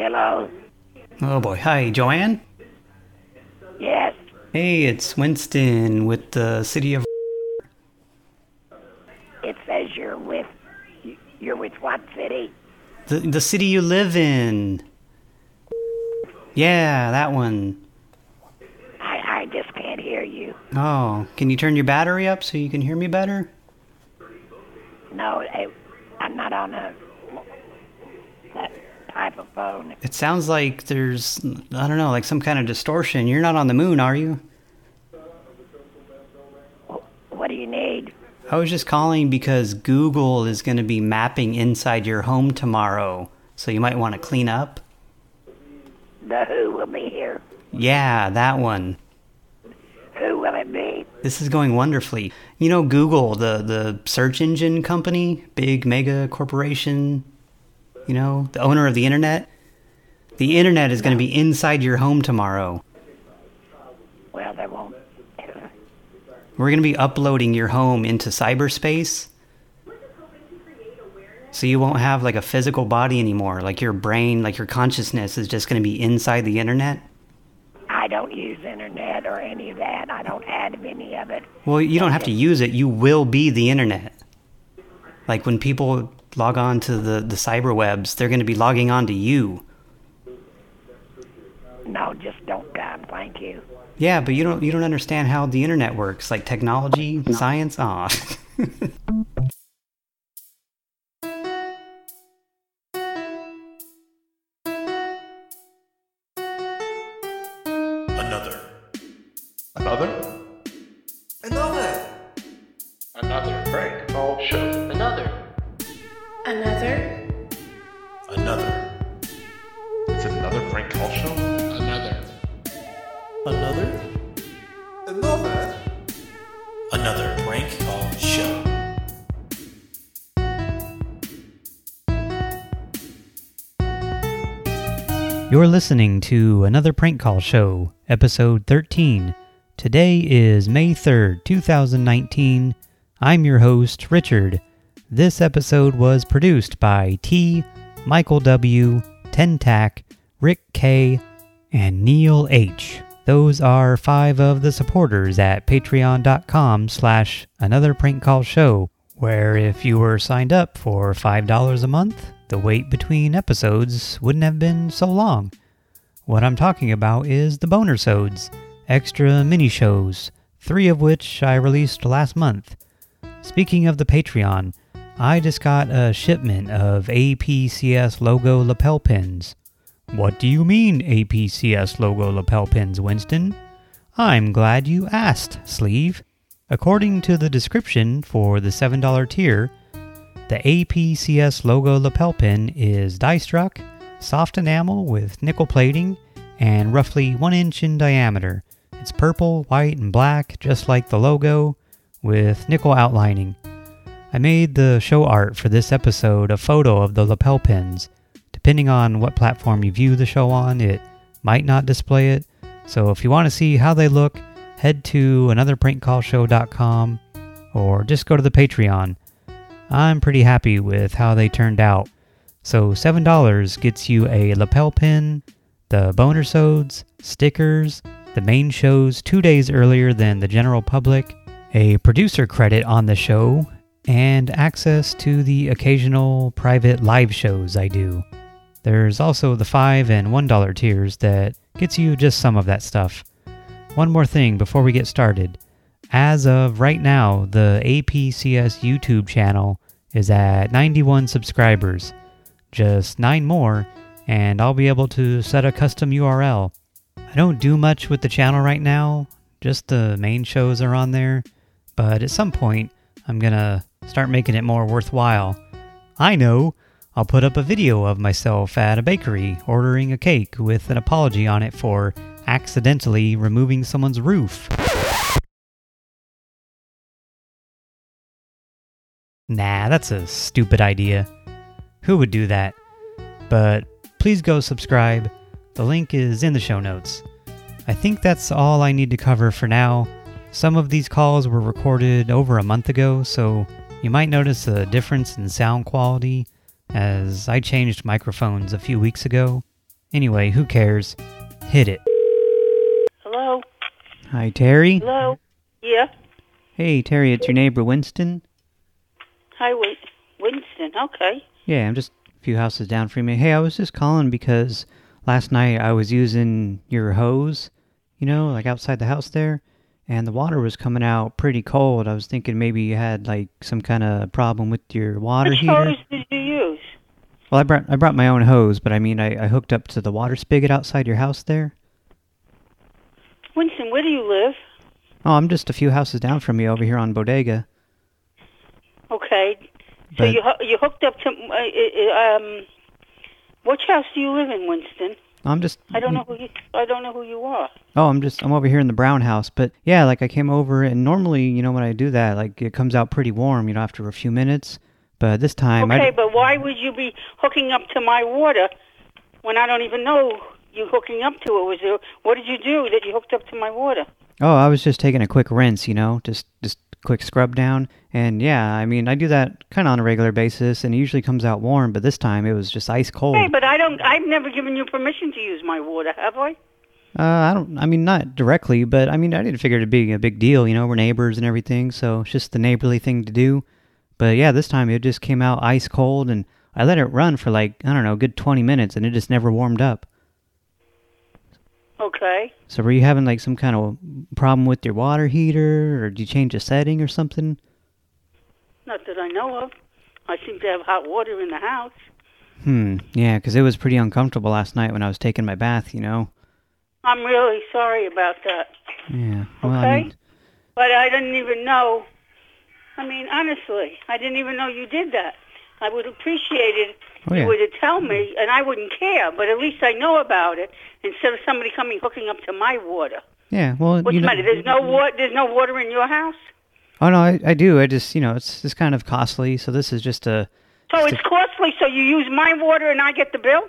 Hello. Oh boy. Hi, Joanne? Yes. Hey, it's Winston with the city of... It says you're with you're with what city? The, the city you live in. Yeah, that one. I I just can't hear you. Oh, can you turn your battery up so you can hear me better? No, I, I'm not on a type of phone. It sounds like there's, I don't know, like some kind of distortion. You're not on the moon, are you? What do you need? I was just calling because Google is going to be mapping inside your home tomorrow. So you might want to clean up. The who will be here. Yeah, that one. Who will it be? This is going wonderfully. You know Google, the, the search engine company, big mega corporation, you know, the owner of the internet? The internet is going to be inside your home tomorrow. Well, they won't. We're going to be uploading your home into cyberspace. So you won't have like a physical body anymore. Like your brain, like your consciousness is just going to be inside the internet. I don't use internet or any of that. I don't add any of it. Well, you don't have to use it. You will be the internet. Like when people log on to the, the cyber webs, they're going to be logging on to you. No, just don't come. Thank you. Yeah, but you don't you don't understand how the internet works, like technology, science. Aw. Ah. You're listening to another prank call show, episode 13. Today is May 3rd, 2019. I'm your host, Richard. This episode was produced by T, Michael W, Tentac, Rick K, and Neil H. Those are five of the supporters at patreon.com slash another prank call show, where if you were signed up for $5 a month, the wait between episodes wouldn't have been so long. What I'm talking about is the Boner Sods, extra mini shows, three of which I released last month. Speaking of the Patreon, I just got a shipment of APCS logo lapel pins. What do you mean, APCS logo lapel pins, Winston? I'm glad you asked, Sleeve. According to the description for the $7 tier, the APCS logo lapel pin is die struck, soft enamel with nickel plating, and roughly 1 inch in diameter. It's purple, white, and black, just like the logo, with nickel outlining. I made the show art for this episode a photo of the lapel pins. Depending on what platform you view the show on, it might not display it. So if you want to see how they look, head to anotherprankcallshow.com or just go to the Patreon. I'm pretty happy with how they turned out. So $7 gets you a lapel pin, the boner sods, stickers, the main shows two days earlier than the general public, a producer credit on the show, and access to the occasional private live shows I do. There's also the 5 and $1 tiers that gets you just some of that stuff. One more thing before we get started. As of right now, the APCS YouTube channel is at 91 subscribers. Just 9 more, and I'll be able to set a custom URL. I don't do much with the channel right now, just the main shows are on there, but at some point, I'm gonna start making it more worthwhile. I know! I'll put up a video of myself at a bakery ordering a cake with an apology on it for accidentally removing someone's roof. Nah, that's a stupid idea. Who would do that? But please go subscribe. The link is in the show notes. I think that's all I need to cover for now. Some of these calls were recorded over a month ago, so you might notice a difference in sound quality as I changed microphones a few weeks ago. Anyway, who cares? Hit it. Hello? Hi, Terry. Hello? Yeah? Hey, Terry, it's your neighbor Winston. Hi, Win Winston. Okay. Yeah, I'm just a few houses down from you. Hey, I was just calling because last night I was using your hose, you know, like outside the house there, and the water was coming out pretty cold. I was thinking maybe you had like some kind of problem with your water Which heater. hose did you use? Well, I brought I brought my own hose, but I mean I, I hooked up to the water spigot outside your house there. Winston, where do you live? Oh, I'm just a few houses down from you over here on Bodega. Okay. So But- you you hooked up to uh, um which house do you live in, Winston? I'm just I don't know who you I don't know who you are. Oh, I'm just I'm over here in the brown house, but yeah, like I came over and normally, you know, when I do that, like it comes out pretty warm, you know, after a few minutes. But this time, Okay, I but why would you be hooking up to my water when I don't even know you hooking up to it? Was there what did you do that you hooked up to my water? oh, I was just taking a quick rinse, you know, just just quick scrub down, and yeah, I mean, I do that kind of on a regular basis, and it usually comes out warm. But this time, it was just ice cold. Hey, but I don't I've never given you permission to use my water, have I? Uh, I don't. I mean, not directly, but I mean, I didn't figure it'd be a big deal. You know, we're neighbors and everything, so it's just the neighborly thing to do. But yeah, this time it just came out ice cold, and I let it run for like I don't know, a good twenty minutes, and it just never warmed up. Okay. So were you having like some kind of problem with your water heater, or did you change a setting or something? Not that I know of. I seem to have hot water in the house. Hmm. yeah, because it was pretty uncomfortable last night when I was taking my bath. You know. I'm really sorry about that. Yeah. Well, I Okay. mean, But I didn't even know. I mean, honestly, I didn't even know you did that. I would appreciate it Oh, yeah. you were to tell me, and I wouldn't care, but at least I know about it instead of somebody coming hooking up to my water. yeah. Well, What's the matter? There's no water. There's no water in your house. Oh no, I, I do. I just you know, it's it's kind of costly. So this is just a. So it's costly. So you use my water and I get the bill.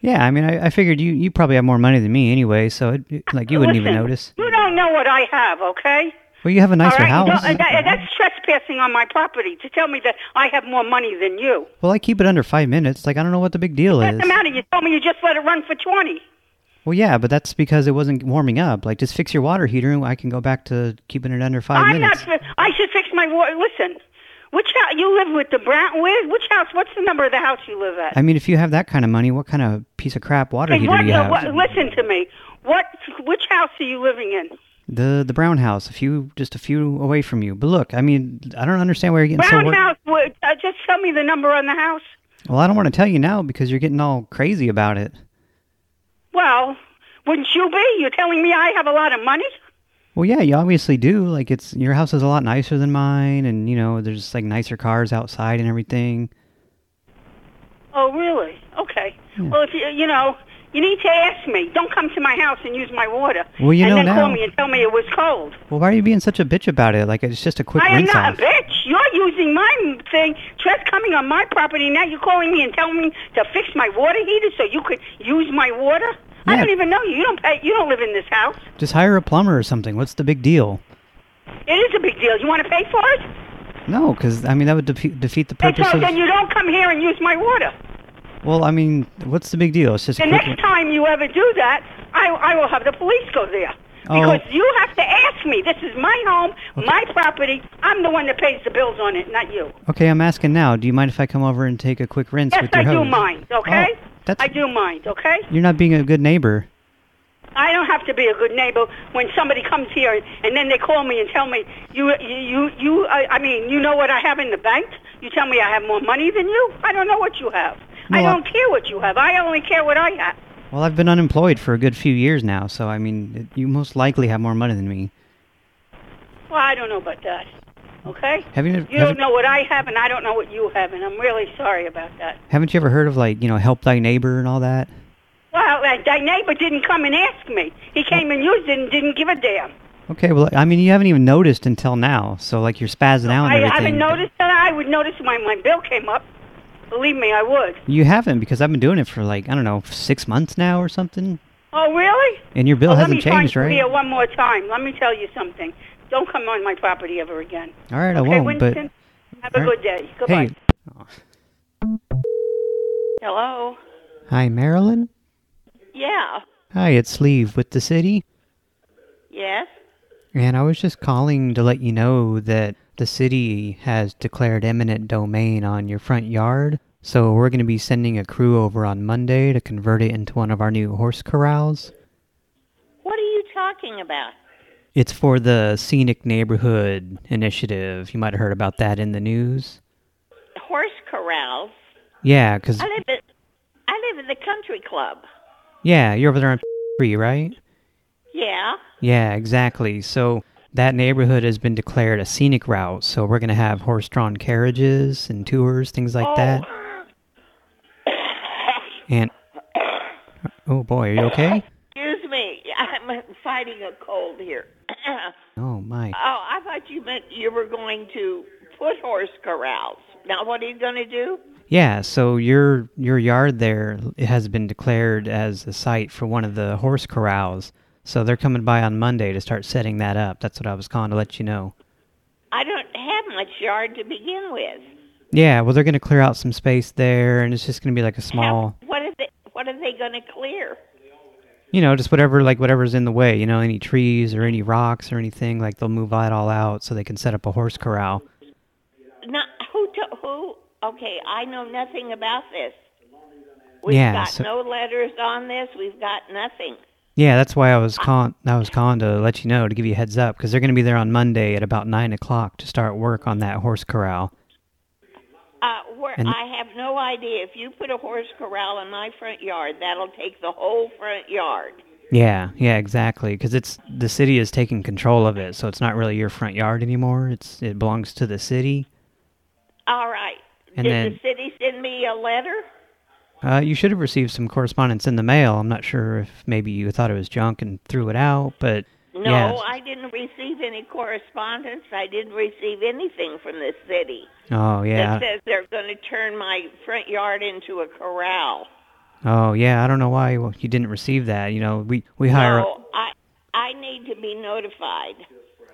Yeah, I mean, I, I figured you you probably have more money than me anyway, so it, it- like you wouldn't even notice. You don't know what I have, okay? Well, you have a nicer right, house. don't- that- that's trespassing on my property to tell me that I have more money than you. Well, I keep it under five minutes. Like I don't know what the big deal What's is. the matter? You told me you just let it run for 20. Well, yeah, but that's because it wasn't warming up. Like just fix your water heater, and I can go back to keeping it under 5 I'm minutes. not. I should fix my water. Listen, which house you live with the Brown? Where? Which house? What's the number of the house you live at? I mean, if you have that kind of money, what kind of piece of crap water Hey, heater what, do you have? what- listen to me. What? Which house are you living in? The the brown house, a few just a few away from you. But look, I mean, I don't understand why you're getting Brown so house. Uh, just tell me the number on the house. Well, I don't want to tell you now because you're getting all crazy about it. Well, wouldn't you be? You're telling me I have a lot of money? Well, yeah, you obviously do. Like, it's your house is a lot nicer than mine, and you know, there's like nicer cars outside and everything. Oh, really? Okay. Well, if you you know, you need to ask me. Don't come to my house and use my water. Well, you and know then now. call me and tell me it was cold. Well, why are you being such a bitch about it? Like, it's just a quick I am rinse not off. a bitch. You're using my thing, just coming on my property. Now you're calling me and telling me to fix my water heater so you could use my water. I don't even know you. You don't pay. You don't live in this house. Just hire a plumber or something. What's the big deal? It is a big deal. You want to pay for it? No, because I mean that would defeat, defeat the purpose so of. then you don't come here and use my water. Well, I mean, what's the big deal? It's just The next time you ever do that, I, I will have the police go there. Oh. Because you have to ask me. This is my home, my property. I'm the one that pays the bills on it, not you. Okay, I'm asking now. Do you mind if I come over and take a quick rinse Yes, with your I do mind, oh, okay? Oh, that's- I do mind, okay? You're not being a good neighbor. I don't have to be a good neighbor when somebody comes here and, and then they call me and tell me you you you, you I, I mean you know what I have in the bank. You tell me I have more money than you. I don't know what you have. I Well, I- don't care what you have. I only care what I have. Well, I've been unemployed for a good few years now, so I mean, you most likely have more money than me. Well, I don't know about that. Okay? Have you? You have don't know what I have, and I don't know what you have, and I'm really sorry about that. Haven't you ever heard of like you know help thy neighbor and all that? Well, uh, that, that neighbor didn't come and ask me. He came and used it and didn't give a damn. Okay, well, I mean, you haven't even noticed until now, so like you're spazzing out and I everything. haven't noticed that. I would notice when my bill came up. Believe me, I would. You haven't because I've been doing it for like I don't know six months now or something, Oh, really? and your bill hasn't let me changed, find right? One more time. Let me tell you something. Don't come on my property ever again. All right, I won't. Winston? Have a right. good day. Goodbye. Hey, Hello. hi, Marilyn. Yeah. Hi, it's Sleeve with the city. Yes. And I was just calling to let you know that the city has declared eminent domain on your front yard. So we're going to be sending a crew over on Monday to convert it into one of our new horse corrals. What are you talking about? It's for the Scenic Neighborhood Initiative. You might have heard about that in the news. Horse corrals. Yeah, because... I live at I live at the country club. Yeah, you're over there on Free, right? Yeah. Yeah, exactly. So that neighborhood has been declared a scenic route, so we're going to have horse-drawn carriages and tours, things like oh. that. And... Oh, boy, are you okay? Excuse me. I'm fighting a cold here. oh, my. Oh, I thought you meant you were going to put horse corrals. Now, what are you going to do? Yeah, so your your yard there has been declared as a site for one of the horse corrals. So they're coming by on Monday to start setting that up. That's what I was calling to let you know. I don't have much yard to begin with. Yeah, well, they're going to clear out some space there, and it's just going to be like a small... How, what are they, what are they going to clear? You know, just whatever, like whatever's in the way. You know, any trees or any rocks or anything, like they'll move that all out so they can set up a horse corral. Not, who, to, who okay, I know nothing about this. We've yeah, got so, no letters on this. We've got nothing. Yeah, that's why I was calling. I was calling to let you know to give you a heads up because they're going to be there on Monday at about nine o'clock to start work on that horse corral. Uh, where And- I have no idea. If you put a horse corral in my front yard, that'll take the whole front yard. Yeah, yeah, exactly. Because it's the city is taking control of it, so it's not really your front yard anymore. It's it belongs to the city. All right. And Did then- the city send me a letter? Uh, you should have received some correspondence in the mail. I'm not sure if maybe you thought it was junk and threw it out, but No, yeah. I didn't receive any correspondence. I didn't receive anything from the city Oh yeah. that says they're going to turn my front yard into a corral. Oh yeah. I don't know why you didn't receive that. You know, we we hire. No, I I need to be notified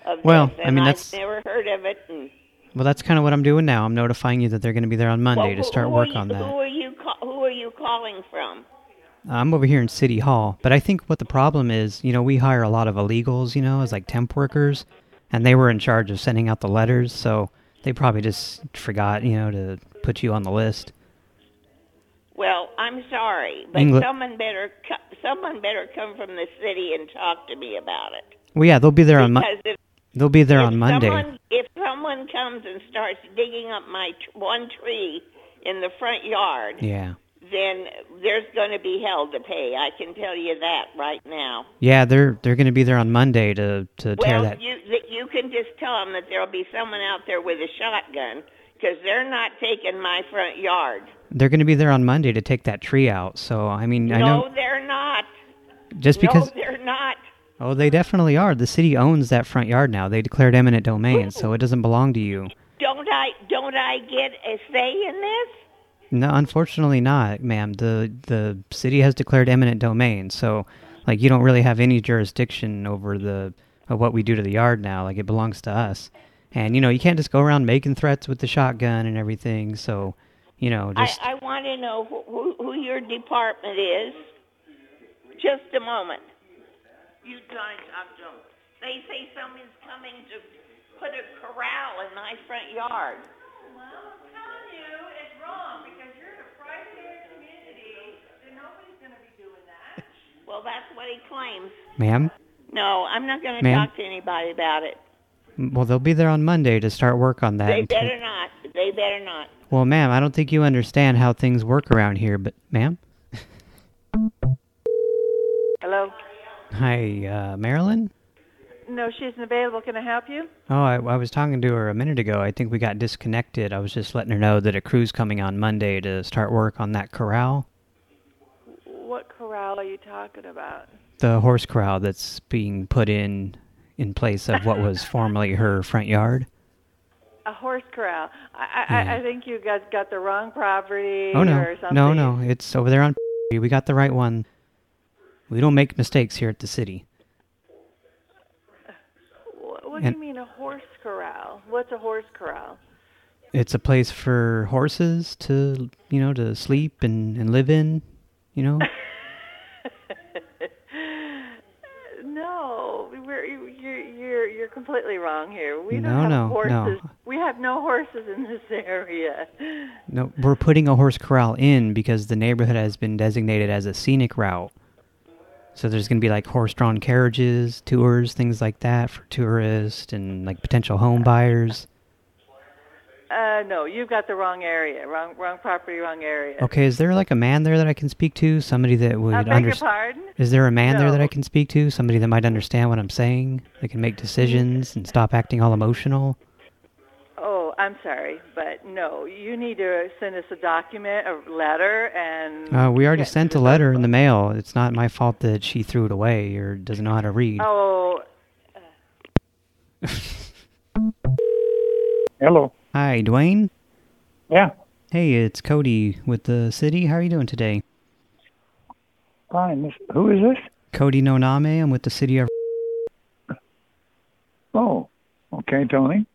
of Well, this, I mean, that's- I've never heard of it. And, Well, that's kind of what I'm doing now. I'm notifying you that they're going to be there on Monday Well, to start work you, on that. You? ca- Who are you calling from? I'm over here in City Hall, but I think what the problem is, you know, we hire a lot of illegals, you know, as like temp workers, and they were in charge of sending out the letters, so they probably just forgot, you know, to put you on the list. Well, I'm sorry, but someone better someone better come from the city and talk to me about it. Well, yeah, they'll be there on Monday. They'll be there on Monday. Someone, if someone comes and starts digging up my one tree in the front yard, Yeah. Then there's going to be hell to pay. I can tell you that right now. Yeah, they're they're going to be there on Monday to to tear well, that. you you can just tell them that there'll be someone out there with a shotgun because they're not taking my front yard. They're going to be there on Monday to take that tree out. So, I mean, I no, know they're not. just because no, they're not. Oh, they definitely are. The city owns that front yard now. They declared eminent domain, so it doesn't belong to you. Don't I? Don't I get a say in this? No, unfortunately not, ma'am. The the city has declared eminent domain, so like you don't really have any jurisdiction over the of what we do to the yard now. Like it belongs to us. And you know, you can't just go around making threats with the shotgun and everything. So, you know, just I, I want to know who, who, who your department is. Just a moment. You try and talk to them. They say someone's coming to put a corral in my front yard. Well, I'm telling you, it's wrong because you're in a private community, and nobody's going to be doing that. Well, that's what he claims. ma'am. No, I'm not going to Ma'am? talk to anybody about it. Well, they'll be there on Monday to start work on that. They better not. They better not. Well, ma'am, I don't think you understand how things work around here, but ma'am. Hello? Hi, uh, Marilyn? No, she isn't available. Can I help you? Oh, I, I was talking to her a minute ago. I think we got disconnected. I was just letting her know that a crew's coming on Monday to start work on that corral. What corral are you talking about? The horse corral that's being put in in place of what was formerly her front yard. A horse corral. I, I, I think you guys got the wrong property Oh, no. or something. No, no. It's over there on We got the right one. We don't make mistakes here at the city. What and do you mean a horse corral? What's a horse corral? It's a place for horses to, you know, to sleep and, and live in, you know? no, we're, you're, you're, you're completely wrong here. We don't no, have no, horses. No. We have no horses in this area. No, we're putting a horse corral in because the neighborhood has been designated as a scenic route. So there's going to be like horse-drawn carriages, tours, things like that for tourists and like potential home buyers. Uh, no, you've got the wrong area. Wrong, wrong property, wrong area. Okay, is there like a man there that I can speak to? Somebody that would I beg your understand? pardon? Is there a man there that I can speak to? Somebody that might understand what I'm saying? That can make decisions and stop acting all emotional? I'm sorry, but no. You need to send us a document, a letter, and. Uh, we already sent a letter in the mail. It's not my fault that she threw it away or doesn't know how to read. Oh, Hello. Hi, Dwayne? Yeah, Hey, it's Cody with the city. How are you doing today? fine. This, who is this? Cody Noname. I'm with the city of... Oh, okay, Tony.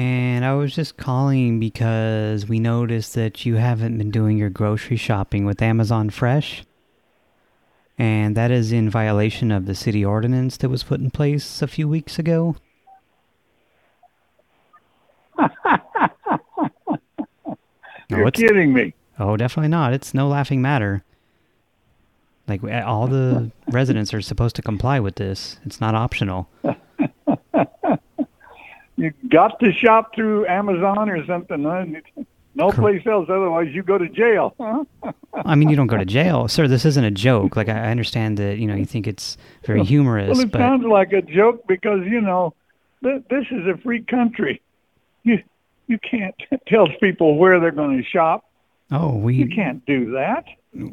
And I was just calling because we noticed that you haven't been doing your grocery shopping with Amazon Fresh. And that is in violation of the city ordinance that was put in place a few weeks ago. You're it's- kidding me. Oh, definitely not. It's no laughing matter. Like, all the residents are supposed to comply with this. It's not optional. You got to shop through Amazon or something. Huh? No place else. Otherwise, you go to jail. I mean, you don't go to jail. Sir, this isn't a joke. Like, I I understand that, you know, you think it's very humorous, Well, it but... sounds like a joke because you know th- this is a free country. You you can't tell people where they're going to shop. Oh, we... You can't do that.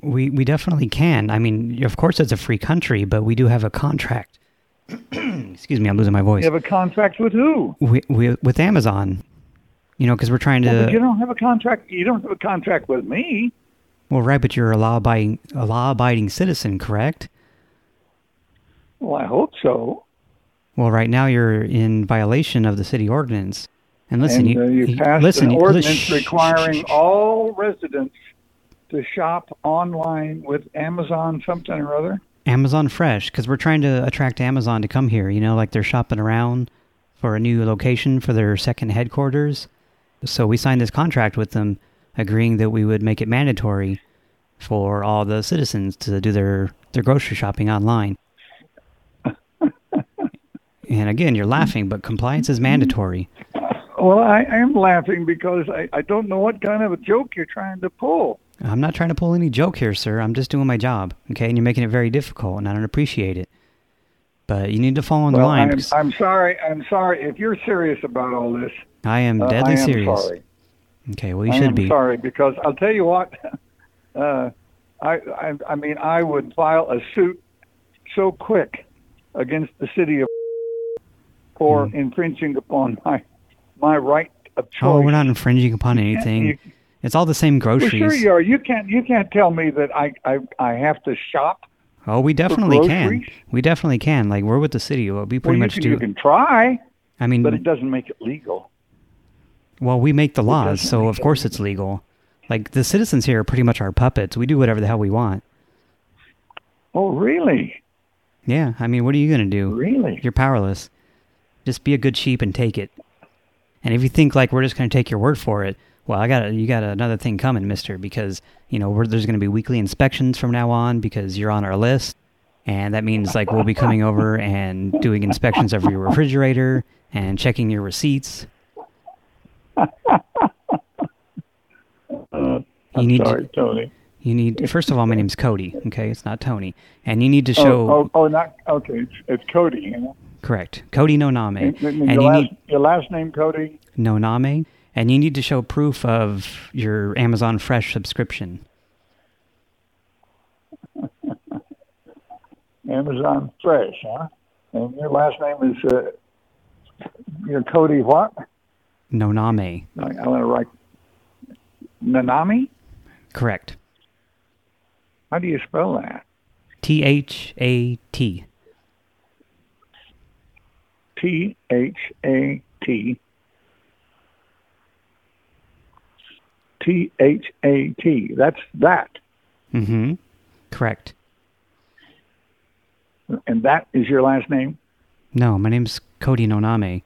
We we definitely can. I mean, of course it's a free country, but we do have a contract. Excuse me, I'm losing my voice. You have a contract with who? We, we, with Amazon. You know, because we're trying Well, you to... don't have a contract. You don't have a contract with me. Well, right, but you're a law-abiding a law-abiding citizen, correct? Well, I hope so. Well, right now you're in violation of the city ordinance. And listen, and you, uh, you you- passed listen, an ordinance requiring all residents to shop online with Amazon something or other. Amazon Fresh, because we're trying to attract Amazon to come here. You know, like they're shopping around for a new location for their second headquarters. So we signed this contract with them, agreeing that we would make it mandatory for all the citizens to do their, their grocery shopping online. and again, you're laughing, but compliance is mandatory. Well, I am laughing because I, I don't know what kind of a joke you're trying to pull. I'm not trying to pull any joke here, sir. I'm just doing my job, okay? And you're making it very difficult, and I don't appreciate it. But you need to follow in the line. I'm, I'm sorry. I'm sorry. If you're serious about all this, I am uh, deadly I am serious. sorry. Okay, well, you I should be. sorry because I'll tell you what. Uh, I, I I mean I would file a suit so quick against the city of for Hmm. infringing upon my my right of choice. Oh, we're not infringing upon anything. It's all the same Well, groceries. sure you are. You can't you can't tell me that I I I have to shop. oh, we definitely can. We definitely can. Like, we're with the city. Well, we Well, pretty you much can, do. you can try, I mean, but it doesn't make it legal. well, we make the laws, so of it course it's legal. Like, the citizens here are pretty much our puppets. We do whatever the hell we want. Oh, really? Yeah, I mean, what are you going to do? Really? You're powerless. Just be a good sheep and take it. And if you think like we're just going to take your word for it, well, I got you got another thing coming, Mister, because you know we're, there's going to be weekly inspections from now on because you're on our list, and that means like we'll be coming over and doing inspections of your refrigerator and checking your receipts. Uh, You I'm need to- sorry, Tony. You need first of all, my name's Cody. Okay, it's not Tony, and you need to Oh, show oh, oh, not okay. It's, it's Cody. You know? correct Cody Noname, And, and and your, you last, need your last name, Cody? Noname, and you need to show proof of your Amazon Fresh subscription. Amazon Fresh, huh? And your last name is uh, you're Cody what? Noname, I, I want to write Nanami. correct. How do you spell that? T H A T. T H A T. T H A T. That's that, Mm-hmm. Correct. and that is your last name. No, my name's Cody Noname.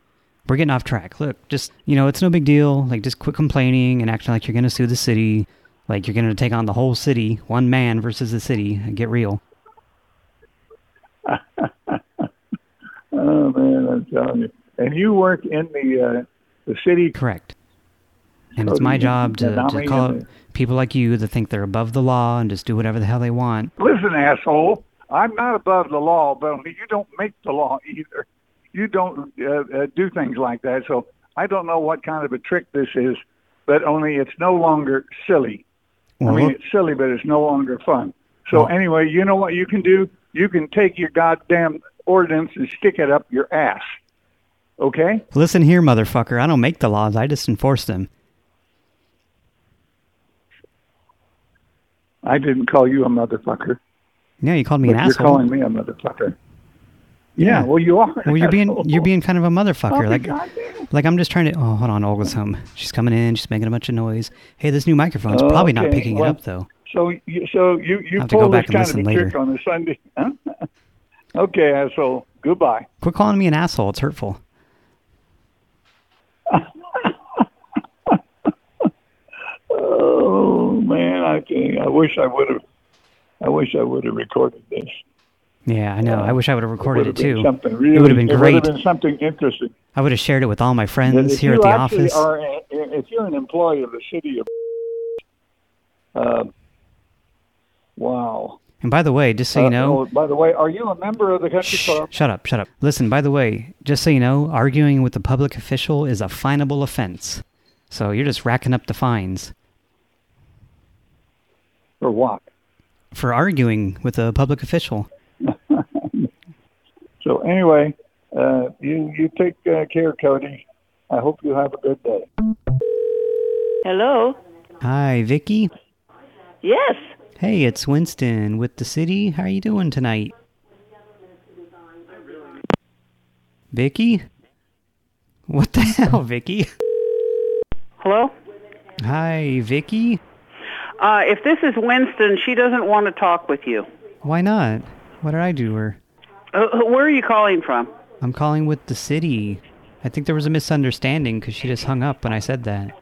We're getting off track. Look, just, you know, it's no big deal. Like, just quit complaining and acting like you're going to sue the city. Like, you're going to take on the whole city, one man versus the city, and get real. Oh man, I'm telling you. And you work in the uh, the city. Correct. And it's my job to, to call out people like you that think they're above the law and just do whatever the hell they want. Listen, asshole. I'm not above the law, but only you don't make the law either. You don't uh, uh, do things like that. So I don't know what kind of a trick this is, but only it's no longer silly. Well, I mean, it's silly, but it's no longer fun. So Well- anyway, you know what you can do? You can take your goddamn ordinance and stick it up your ass. Okay? Listen here, motherfucker. I don't make the laws. I just enforce them. I didn't call you a motherfucker. Yeah, you called me an you're asshole. calling me a motherfucker. Yeah, well, you are. Well, you're being asshole. you're being kind of a motherfucker. Oh, like, goddamn. like I'm just trying to. Oh, hold on, Olga's home. She's coming in. She's making a bunch of noise. Hey, this new microphone's probably not picking well, it up though. So, you, so you you I'll have to go pull back this and kind of a later. trick on a Sunday? Huh? okay, asshole. Goodbye. Quit calling me an asshole. It's hurtful. Oh man, I I wish I would have. I wish I would have recorded this. Yeah, I know. I wish I would have recorded would it too. Something really, it would have been great. It would have been something interesting. I would have shared it with all my friends here at the office. Are, if you're an employee of the city of, uh, wow. And by the way, just so you Uh, know, oh, by the way, are you a member of the country club? Shut up, shut up. Listen, by the way, just so you know, arguing with a public official is a finable offense. So you're just racking up the fines Or what? for arguing with a public official. So anyway, uh, you you take uh, care, Cody. I hope you have a good day. Hello? Hi, Vicky. Yes. Hey, it's Winston with the city. How are you doing tonight? Vicky? What the hell, Vicky? Hello? Hi, Vicky. Uh, if this is Winston, she doesn't want to talk with you. Why not? What did I do to her? Uh, where are you calling from? I'm calling with the city. I think there was a misunderstanding because she just hung up when I said that.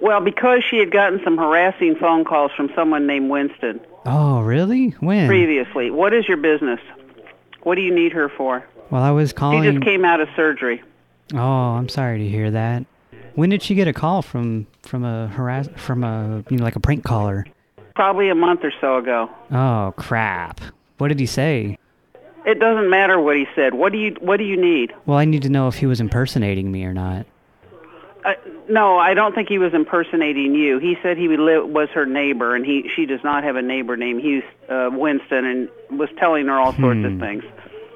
Well, because she had gotten some harassing phone calls from someone named Winston Oh, really? When? previously. What is your business? What do you need her for? Well, I was calling... She just came out of surgery. Oh, I'm sorry to hear that. When did she get a call from from a harass from a you know like a prank caller? Probably a month or so ago. Oh crap! What did he say? It doesn't matter what he said. What do you What do you need? Well, I need to know if he was impersonating me or not. Uh, no, I don't think he was impersonating you. He said he was her neighbor, and he she does not have a neighbor named Hughes, uh, Winston, and was telling her all sorts Hmm. of things.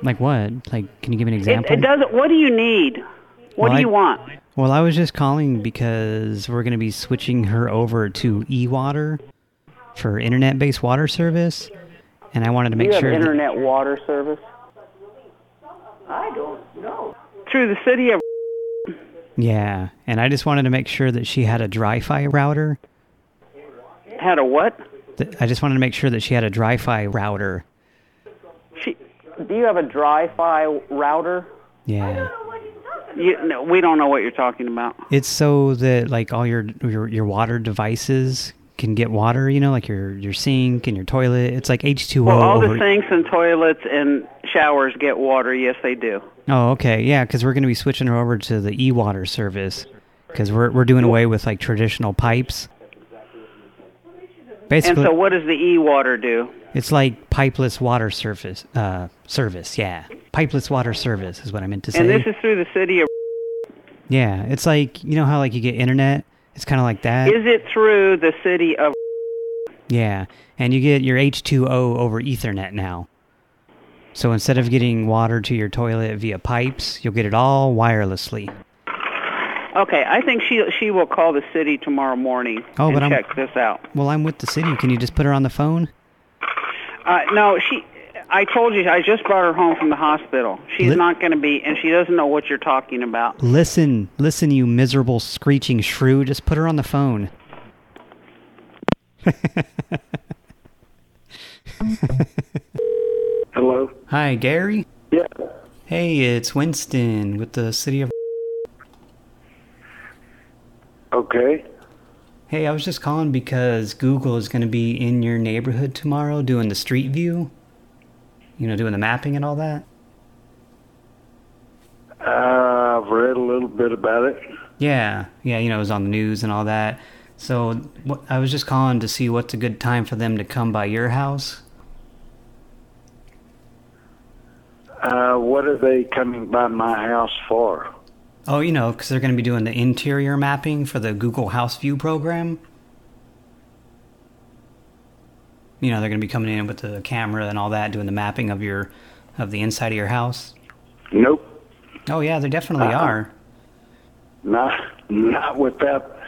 Like what? Like, can you give me an It, example? it doesn't. What do you need? What Well, do you I- want? Well, I was just calling because we're going to be switching her over to e-water for internet-based water service, and I wanted to make you have sure. that- internet water service? I don't know. Through the city of yeah, and I just wanted to make sure that she had a dry-fi router. had a what? I just wanted to make sure that she had a dry-fi router. She, do you have a dry-fi router? Yeah. You, no, we don't know what you're talking about. It's so that like all your your your water devices can get water, you know, like your your sink and your toilet. It's like H2O Well, all the sinks and toilets and showers get water. Yes, they do. Oh, okay. Yeah, cuz we're going to be switching her over to the e-water service cuz we're we're doing away with like traditional pipes. Basically, and so, what does the e-water do? It's like pipeless water surface uh service, yeah. Pipeless water service is what I meant to say. And this is through the city of. yeah, it's like, you know how like you get internet? It's kind of like that. Is it through the city of? Yeah, and you get your H2O over Ethernet now. So instead of getting water to your toilet via pipes, you'll get it all wirelessly. Okay, I think she she will call the city tomorrow morning Oh, and but I'm- check this out. Well, I'm with the city. Can you just put her on the phone? Uh, no, she. I told you I just brought her home from the hospital. She's Li- not going to be, and she doesn't know what you're talking about. Listen, listen, you miserable screeching shrew. Just put her on the phone. Hello. Hi, Gary? Yeah. Hey, it's Winston with the city of. Okay. Hey, I was just calling because Google is going to be in your neighborhood tomorrow doing the street view. You know, doing the mapping and all that. Uh, I've read a little bit about it. Yeah, yeah, you know, it was on the news and all that. So what, I was just calling to see what's a good time for them to come by your house. Uh, what are they coming by my house for? Oh, you know, because they're going to be doing the interior mapping for the Google House View program. You know, they're going to be coming in with the camera and all that, doing the mapping of your, of the inside of your house. Nope. Oh yeah, they definitely Uh-uh. are. Not, not without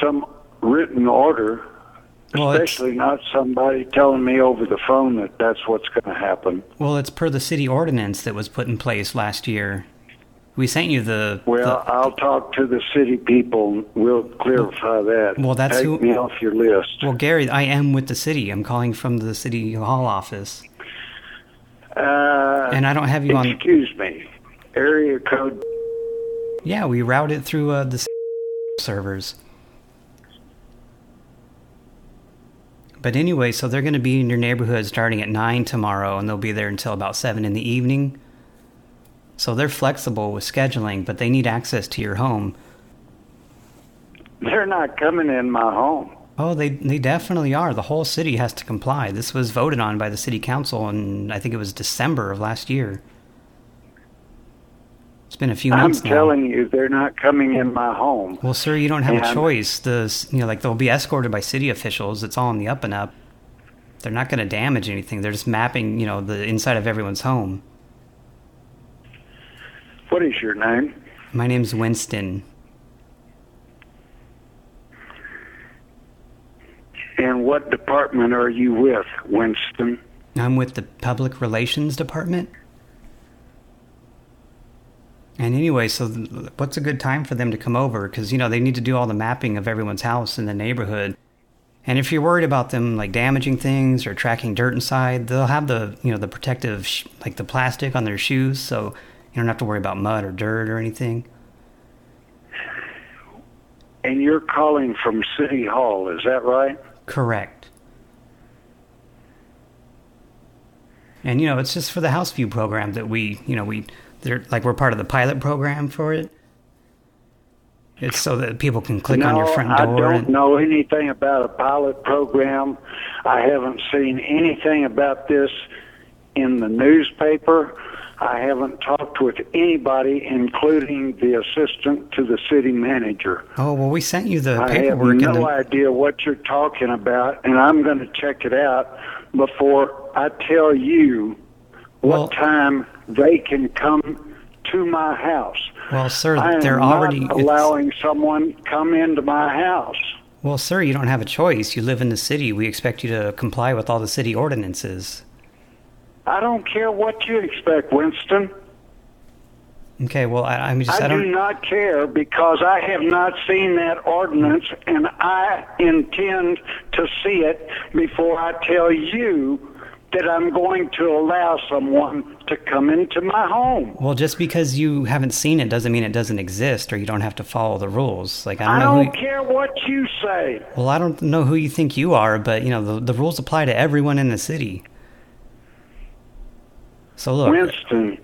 some written order. Well, especially not somebody telling me over the phone that that's what's going to happen. Well, it's per the city ordinance that was put in place last year. We sent you the. Well, I'll talk to the city people. We'll clarify that. Well, that's Take who- me off your list. Well, Gary, I am with the city. I'm calling from the city hall office. Uh, And I don't have you on- Excuse me. Area code. Yeah, we route it through uh, the servers. But anyway, so they're going to be in your neighborhood starting at 9 tomorrow, and they'll be there until about 7 in the evening. So they're flexible with scheduling, but they need access to your home. They're not coming in my home. Oh, they they definitely are. The whole city has to comply. This was voted on by the city council, and I think it was December of last year. It's been a few months. I'm months now. telling you, they're not coming in my home. Well, sir, you don't have a choice. The you know, like they'll be escorted by city officials. It's all on the up and up. They're not going to damage anything. They're just mapping, you know, the inside of everyone's home. What is your name? My name's Winston. And what department are you with, Winston? I'm with the Public Relations Department. And anyway, so what's a good time for them to come over? Because, you know, they need to do all the mapping of everyone's house in the neighborhood. And if you're worried about them, like, damaging things or tracking dirt inside, they'll have the, you know, the protective, sh- like, the plastic on their shoes, so you don't have to worry about mud or dirt or anything. And you're calling from City Hall, is that right? Correct. And you know, it's just for the house view program that we, you know, we they're like we're part of the pilot program for it. It's so that people can click on your No, front I don't and, know anything about a pilot program. I haven't seen anything about this in the newspaper. I haven't talked with anybody, including the assistant to the city manager. oh well, we sent you the paperwork. I have no the. idea what you're talking about, and I'm going to check it out before I tell you what time they can come to my house. Well, sir, they're not already it's- allowing someone come into my house. Well, sir, you don't have a choice. You live in the city. We expect you to comply with all the city ordinances. I don't care what you expect, Winston. Okay, well, I, I'm just I, I do not care because I have not seen that ordinance and I intend to see it before I tell you that I'm going to allow someone to come into my home. Well, just because you haven't seen it doesn't mean it doesn't exist, or you don't have to follow the rules. Like I don't I don't care what you say. Well, I don't know who you think you are, but you know the the rules apply to everyone in the city. So look, Winston,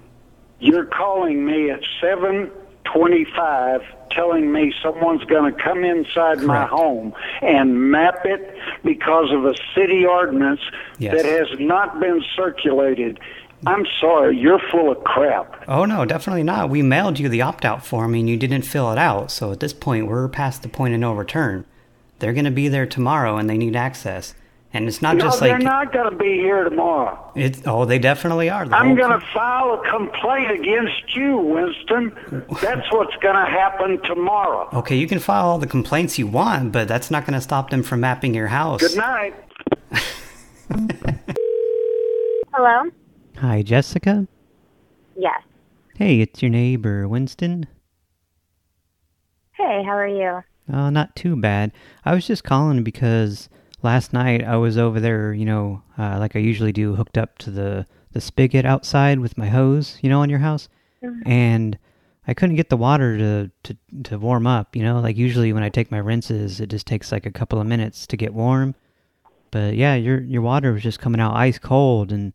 you're calling me at 725 telling me someone's going to come inside my home and map it because of a city ordinance Yes. that has not been circulated. I'm sorry, you're full of crap. oh no, definitely not. We mailed you the opt-out form and you didn't fill it out. So at this point, we're past the point of no return. They're going to be there tomorrow, and they need access. And it's not no, just like... they're not going to be here tomorrow. it's. Oh, they definitely are. The I'm going to file a complaint against you, Winston. That's what's going to happen tomorrow. Okay, you can file all the complaints you want, but that's not going to stop them from mapping your house. Good night. Hello? Hi, Jessica. Yes. Hey, it's your neighbor, Winston. Hey, how are you? Uh, not too bad. I was just calling because last night I was over there, you know, uh, like I usually do, hooked up to the the spigot outside with my hose, you know, on your house, and I couldn't get the water to, to to warm up. You know, like usually when I take my rinses, it just takes like a couple of minutes to get warm. But yeah, your your water was just coming out ice cold, and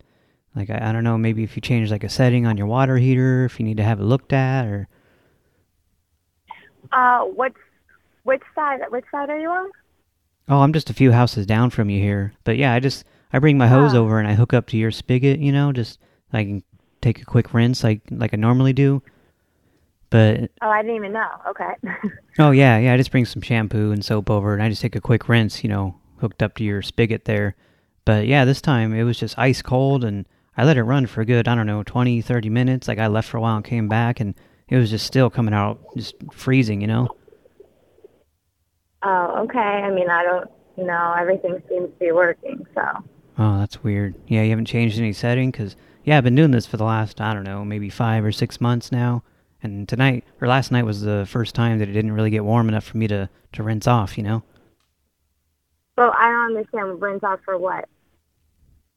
like I, I don't know, maybe if you change like a setting on your water heater, if you need to have it looked at, or Uh, what's which side? Which side are you on? Oh, I'm just a few houses down from you here. But yeah, I just I bring my hose over and I hook up to your spigot, you know, just I can take a quick rinse like like I normally do. But Oh, I didn't even know. Okay. oh yeah, yeah, I just bring some shampoo and soap over and I just take a quick rinse, you know, hooked up to your spigot there. But yeah, this time it was just ice cold and I let it run for a good, I don't know, 20, 30 minutes. Like I left for a while and came back and it was just still coming out just freezing, you know. Oh, okay. I mean, I don't. You know, everything seems to be working. So. Oh, that's weird. Yeah, you haven't changed any setting? Because, yeah, I've been doing this for the last, I don't know, maybe five or six months now. And tonight, or last night was the first time that it didn't really get warm enough for me to, to rinse off, you know? Well, I don't understand. Rinse off for what?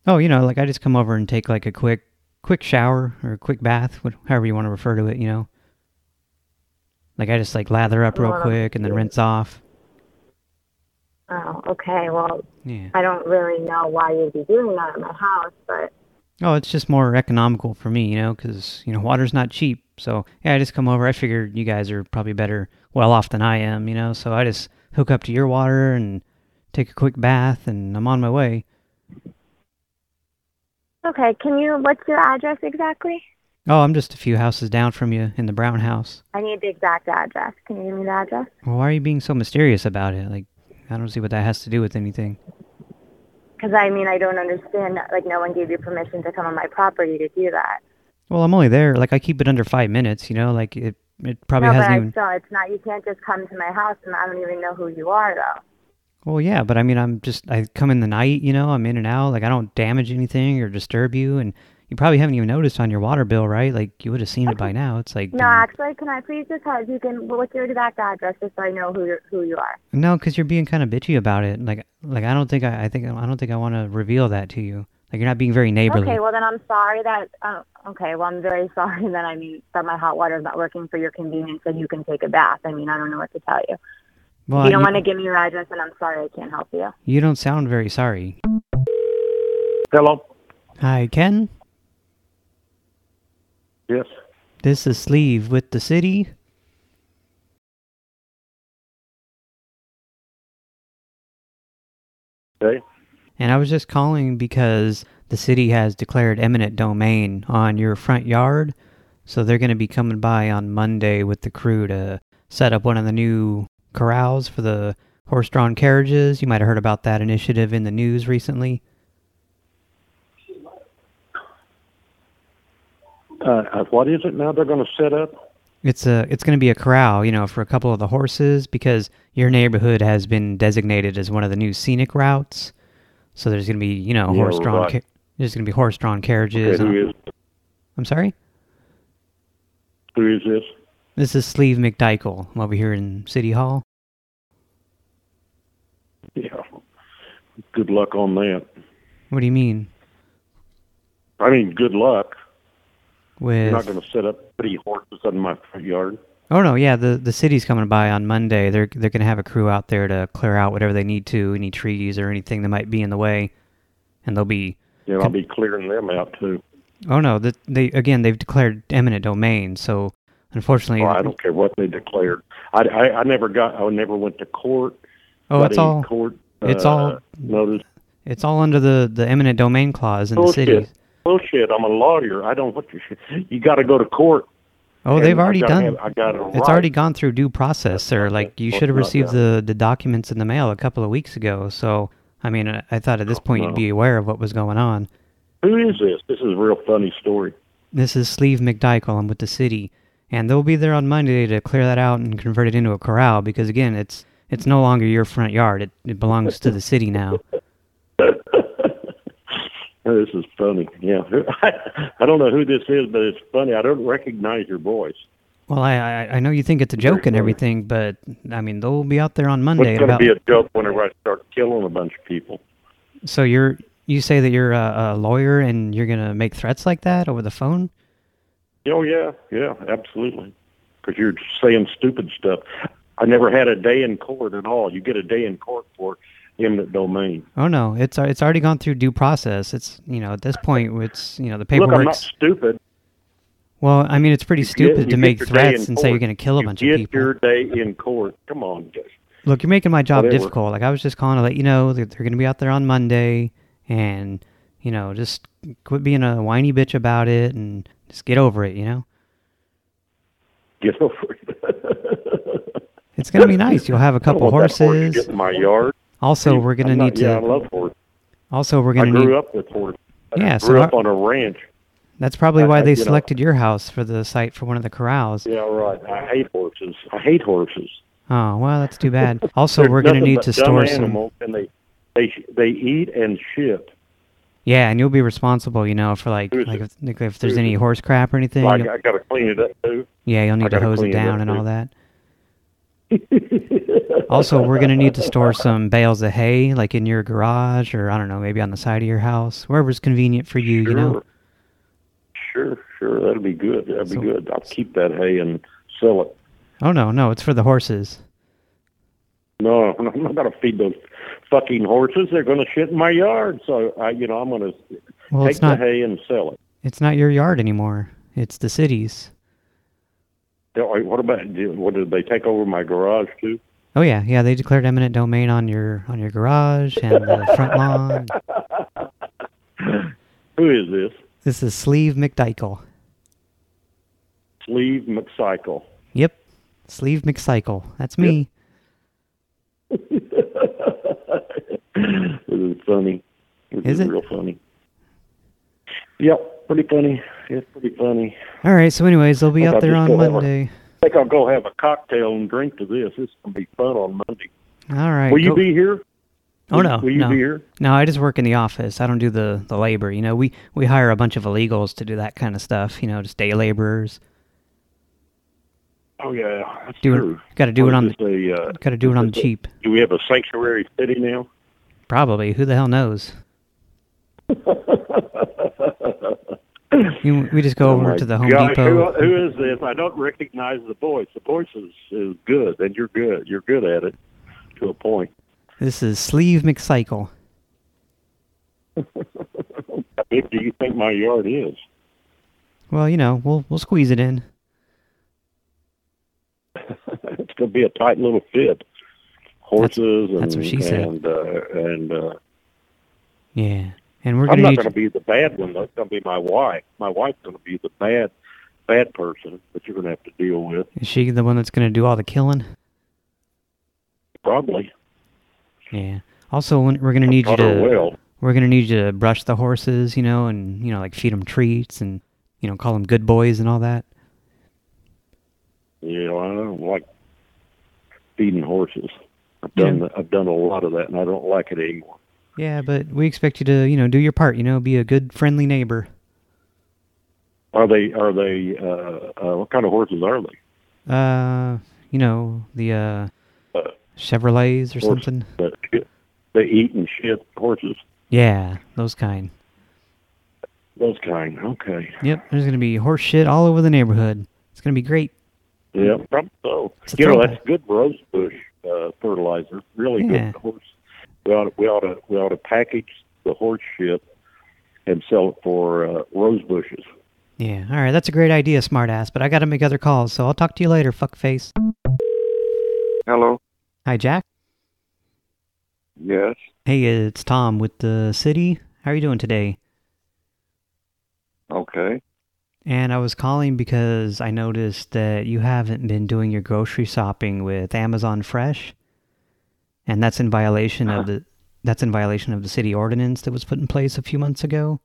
Oh, you know, like I just come over and take like a quick, quick shower or a quick bath, however you want to refer to it, you know? Like I just like lather up real quick and then rinse off. Oh, okay. Well, Yeah. I don't really know why you'd be doing that at my house, but Oh, it's just more economical for me, you know, because, you know, water's not cheap. So, yeah, I just come over. I figured you guys are probably better well off than I am, you know, so I just hook up to your water and take a quick bath, and I'm on my way. okay. Can you? What's your address exactly? Oh, I'm just a few houses down from you in the brown house. I need the exact address. Can you give me the address? Well, why are you being so mysterious about it? Like, I don't see what that has to do with anything. Because I mean, I don't understand. Like, no one gave you permission to come on my property to do that. Well, I'm only there, like, I keep it under five minutes, you know, like, it it probably no, hasn't even... still, it's not. You can't just come to my house, and I don't even know who you are, though. Well, yeah, but I mean, I'm just, I come in the night, you know, I'm in and out, like, I don't damage anything or disturb you, and you probably haven't even noticed on your water bill, right? Like, you would have seen it by now. It's like, No, actually, can I please just have you can? What's your exact address, just so I know who you're, who you are? no, because you're being kind of bitchy about it. Like, like I don't think I, I think, I don't think I want to reveal that to you. Like, you're not being very neighborly. Okay, well then I'm sorry that. Uh, okay, well I'm very sorry that I mean that my hot water is not working for your convenience, and you can take a bath. I mean, I don't know what to tell you. well, you don't you, want to give me your address, and I'm sorry I can't help you. you don't sound very sorry. Hello. Hi, Ken. Yes. This is Sleeve with the city. Okay. And I was just calling because the city has declared eminent domain on your front yard. So they're going to be coming by on Monday with the crew to set up one of the new corrals for the horse-drawn carriages. You might have heard about that initiative in the news recently. Uh, uh, what is it now they're going to set up? It's a it's going to be a corral, you know, for a couple of the horses because your neighborhood has been designated as one of the new scenic routes. So there's going to be, you know, Yeah, horse-drawn right. there's going to be horse-drawn carriages. Okay, who is I'm sorry? who is this? This is Sleeve McDykel. I'm over here in City Hall. Yeah. Good luck on that. What do you mean? I mean, good luck. You're not going to set up pretty horses in my front yard. Oh no, yeah, the the city's coming by on Monday. They're they're going to have a crew out there to clear out whatever they need to, any trees or anything that might be in the way. And they'll be Yeah, I'll be clearing them out too. Oh no, that they again they've declared eminent domain, so unfortunately Well, I don't care what they declared. I, I, I never got. I never went to court. Oh, it's all- court. it's uh, all- notice. it's all under the the eminent domain clause in the Bullshit. city. Bullshit. I'm a lawyer. I don't. What you you got to go to court. Oh, they've already done. have- I got a It's already gone through due process, sir. Like you should have received the the documents in the mail a couple of weeks ago. So I mean, I, I thought at this oh, point no. you'd be aware of what was going on. Who is this? This is a real funny story. This is Sleeve McDykel. I'm with the city, and they'll be there on Monday to clear that out and convert it into a corral because again, it's it's no longer your front yard. It it belongs to the city now. This is funny. Yeah, I don't know who this is, but it's funny. I don't recognize your voice. Well, I, I I know you think it's a joke and everything, but I mean they'll be out there on Monday going to be a joke whenever I start killing a bunch of people? So you're You say that you're a, a lawyer and you're going to make threats like that over the phone? Oh yeah, yeah, absolutely. Because you're saying stupid stuff. I never had a day in court at all. You get a day in court for eminent domain. Oh no, it's it's already gone through due process. It's you know at this point it's you know the paperwork. Look, I'm not stupid. well, I mean it's pretty You stupid get- to make get your day threats and say you're going to kill a You bunch of people. your day in court. Come on, guys. Look, you're making my job Whatever. difficult. Like I was just calling to let you know that they're going to be out there on Monday, and you know just quit being a whiny bitch about it and just get over it. You know, Get over it. it's going to be nice. You'll have a couple want that horse to horses. get in my yard. Also, we're going to need to. Yeah, I love horses. Also, we're going to I grew up with horses. I Yeah, grew so up our- on a ranch. That's probably I- why I- they you know- selected your house for the site for one of the corrals. Yeah, right. I hate horses. I hate horses. Oh well, that's too bad. Also, we're going to need to store some. animals, and they they they eat and shit. Yeah, and you'll be responsible, you know, for like like if, like if there's any horse crap or anything. You'll- I got to clean it up too. yeah, you'll need to hose it down and all that. Also, we're going to need to store some bales of hay, like in your garage, or I don't know, maybe on the side of your house, wherever's convenient for you. You know. Sure, sure. That'll be good. That'll be good. I'll keep that hay and sell it. Oh no, no, it's for the horses. No, I'm not going to feed those fucking horses. They're going to shit in my yard. So, I, you know, I'm going to Well, take not- the hay and sell it. It's not your yard anymore. It's the city's. What about? What did they take over my garage too? Oh yeah, yeah. They declared eminent domain on your on your garage and the front lawn. Who is this? This is Sleeve McDykel. Sleeve McCycle. Yep, Sleeve McCycle. That's me. this is funny. This Is is it? real funny. Yep, pretty funny. It's pretty funny. All right. So, anyways, they'll be out there on have a- Monday. I think I'll go have a cocktail and drink to this. This is gonna be fun on Monday. All right. Will you go- be here? Oh no, Will you no. be here? No, I just work in the office. I don't do the the labor. You know, we we hire a bunch of illegals to do that kind of stuff. You know, just day laborers. Oh yeah, that's Do true. gotta do What it on this, a, uh, Got to do it on the a- cheap. Do we have a sanctuary city now? Probably. Who the hell knows? You, we just go Oh over to the Home gosh, Depot. Who, who is this? I don't recognize the voice. The voice is, is good, and you're good. You're good at it to a point. This is Sleeve McCycle. How big do you think my yard is? Well, you know, we'll we'll squeeze it in. it's going to be a tight little fit. Horses that's and what she said. and uh, and uh, Yeah, and we're I'm not going to be the bad one. That's going to be my wife. My wife's going to be the bad bad person that you're going to have to deal with. Is she the one that's gonna do all the killing? Probably. Yeah. Also, we're gonna need you to. well. We're gonna need you to brush the horses, you know, and you know, like feed them treats and you know, call them good boys and all that. Yeah, I don't like feeding horses. I've done Yeah. I've done a lot of that, and I don't like it anymore. Yeah, but we expect you to, you know, do your part. You know, be a good, friendly neighbor. Are they? Are they? Uh, uh, what kind of horses are they? Uh, you know, the uh, Chevrolets or Horse- something. They eat and shit horses. Yeah, those kind. Those kind. Okay. Yep, there's gonna be horse shit all over the neighborhood. It's gonna be great. Yeah, probably so. You know, that's good rose bush uh, fertilizer. Really Yeah. good horse. We ought to we ought to we ought to package the horse shit and sell it for uh, rose bushes. Yeah, all right, that's a great idea, smartass. But I gotta make other calls, so I'll talk to you later, fuckface. Hello. Hi, Jack. Yes. Hey, it's Tom with the city. How are you doing today? Okay. And I was calling because I noticed that you haven't been doing your grocery shopping with Amazon Fresh. And that's in violation of the that's in violation of the city ordinance that was put in place a few months ago.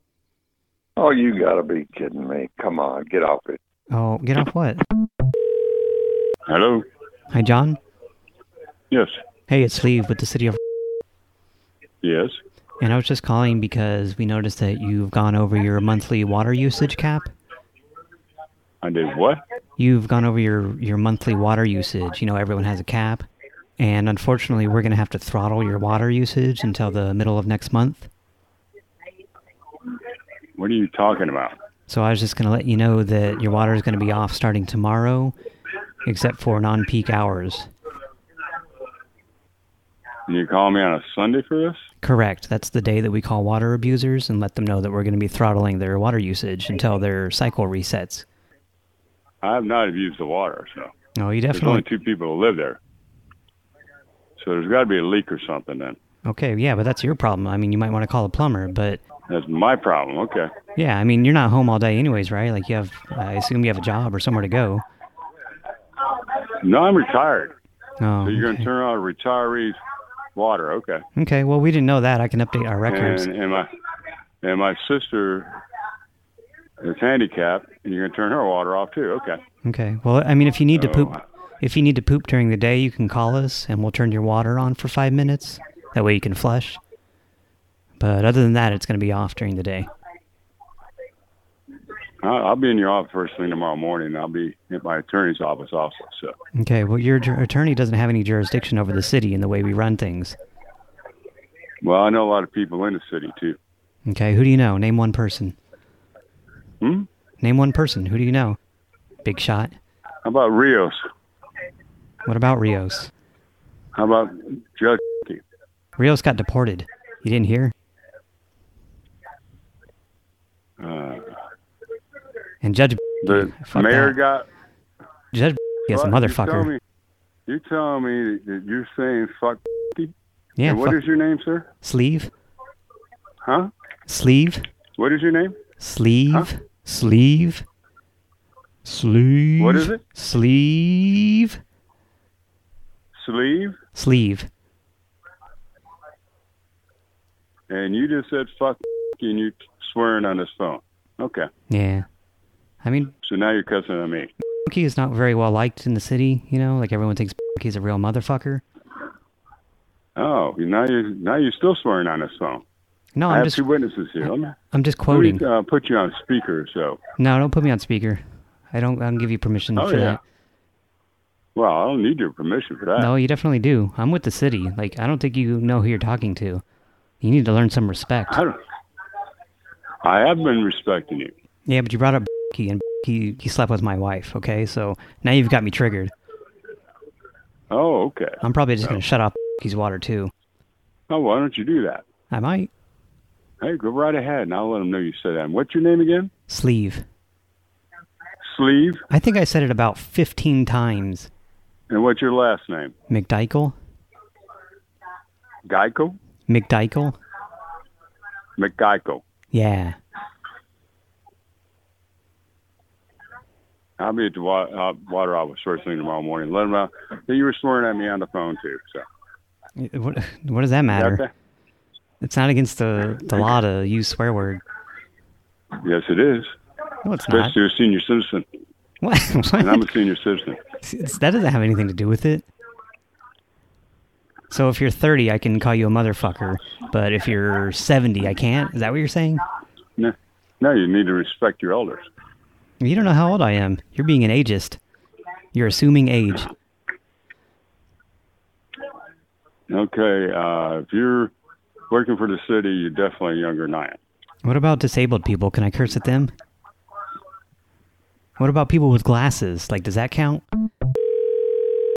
Oh, you gotta be kidding me. Come on, get off it. Oh, get off what? Hello. Hi, John. Yes. Hey, it's Sleeve with the city of Yes. And I was just calling because we noticed that you've gone over your monthly water usage cap. I did what? You've gone over your, your monthly water usage. You know, everyone has a cap. And unfortunately, we're going to have to throttle your water usage until the middle of next month. What are you talking about? So I was just going to let you know that your water is going to be off starting tomorrow, except for non-peak hours. You call me on a Sunday for this? Correct. That's the day that we call water abusers and let them know that we're going to be throttling their water usage until their cycle resets. I have not abused the water, so. No, you definitely. There's only two people who live there. So there's got to be a leak or something then. Okay, yeah, but that's your problem. I mean, you might want to call a plumber, but... That's my problem, okay. Yeah, I mean, you're not home all day anyways, right? Like, you have... I assume you have a job or somewhere to go. No, I'm retired. Oh, so you're going to turn on retirees' water, okay. Okay, well, we didn't know that. I can update our records. And, and my and my sister is handicapped, and you're going to turn her water off too, okay. Okay, well, I mean, if you need to So- poop... If you need to poop during the day, you can call us, and we'll turn your water on for five minutes. That way you can flush. But other than that, it's going to be off during the day. I'll, be in your office first thing tomorrow morning. I'll be at my attorney's office also, so. Okay, well, your attorney doesn't have any jurisdiction over the city and the way we run things. Well, I know a lot of people in the city too. Okay, who do you know? Name one person. Hmm? Name one person. Who do you know? Big shot. How about Rios? What about Rios? How about Judge? Rios got deported. You didn't hear? Uh, And Judge the mayor that. got. Judge is a motherfucker. tell me, you telling me that you're saying fuck? Yeah, And what is your name, sir? Sleeve? Huh? Sleeve? What is your name? Sleeve? Huh? Sleeve? Sleeve? What is it? Sleeve? Sleeve? Sleeve. And you just said fuck and you swearing on this phone. Okay. Yeah. I mean, So now you're cussing at me. Punky is not very well liked in the city, you know? Like, everyone thinks Punky's a real motherfucker. Oh, now you're now you're still swearing on this phone. No, I I'm have just... two witnesses here. Me, I'm just let me quoting. uh, put you on speaker. So, No, don't put me on speaker. I don't, I don't give you permission oh for yeah. that. Well, I don't need your permission for that. No, you definitely do. I'm with the city. Like, I don't think you know who you're talking to. You need to learn some respect. I don't. I have been respecting you. Yeah, but you brought up and he, he slept with my wife, okay? So now you've got me triggered. Oh, okay. I'm probably just going to shut off Punky's water, too. Oh, why don't you do that? I might. Hey, go right ahead, and I'll let him know you said that. And what's your name again? Sleeve. Sleeve. I think I said it about 15 times. And what's your last name? McDykel? Geico? McDykel? McGeico. Yeah. I'll be at the wa- uh, water office first thing tomorrow morning. Let them know that you were swearing at me on the phone too. So What, what does that matter? okay? It's not against the, the law to use swear word. Yes, it is. No, it's not. Especially a senior citizen. What? And I'm a senior citizen. That doesn't have anything to do with it. So if you're 30, I can call you a motherfucker, but if you're 70, I can't? Is that what you're saying? No, no, you need to respect your elders. You don't know how old I am. You're being an ageist. You're assuming age. Okay, uh, if you're working for the city, you're definitely younger than I am. What about disabled people? Can I curse at them? What about people with glasses? Like, does that count?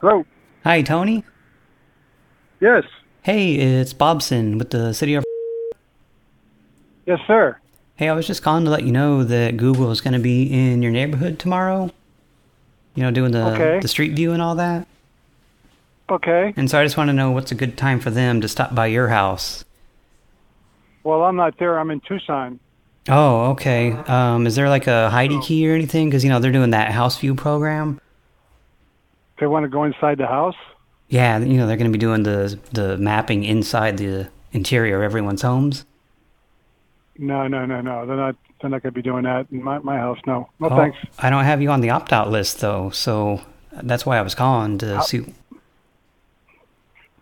Hello. Hi, Tony. Yes. Hey, it's Bobson with the City of... Yes, sir. Hey, I was just calling to let you know that Google is going to be in your neighborhood tomorrow. You know, doing the, Okay. the street view and all that. Okay. And so I just want to know what's a good time for them to stop by your house. Well, I'm not there. I'm in Tucson. Oh, okay. Um, is there like a Heidi key or anything? Because, you know, they're doing that house view program. They want to go inside the house. Yeah, you know, they're going to be doing the the mapping inside the interior of everyone's homes. No, no, no, no. They're not. They're not going to be doing that in my my house. No. No, Oh, thanks. I don't have you on the opt-out list, though, so that's why I was calling to How- see...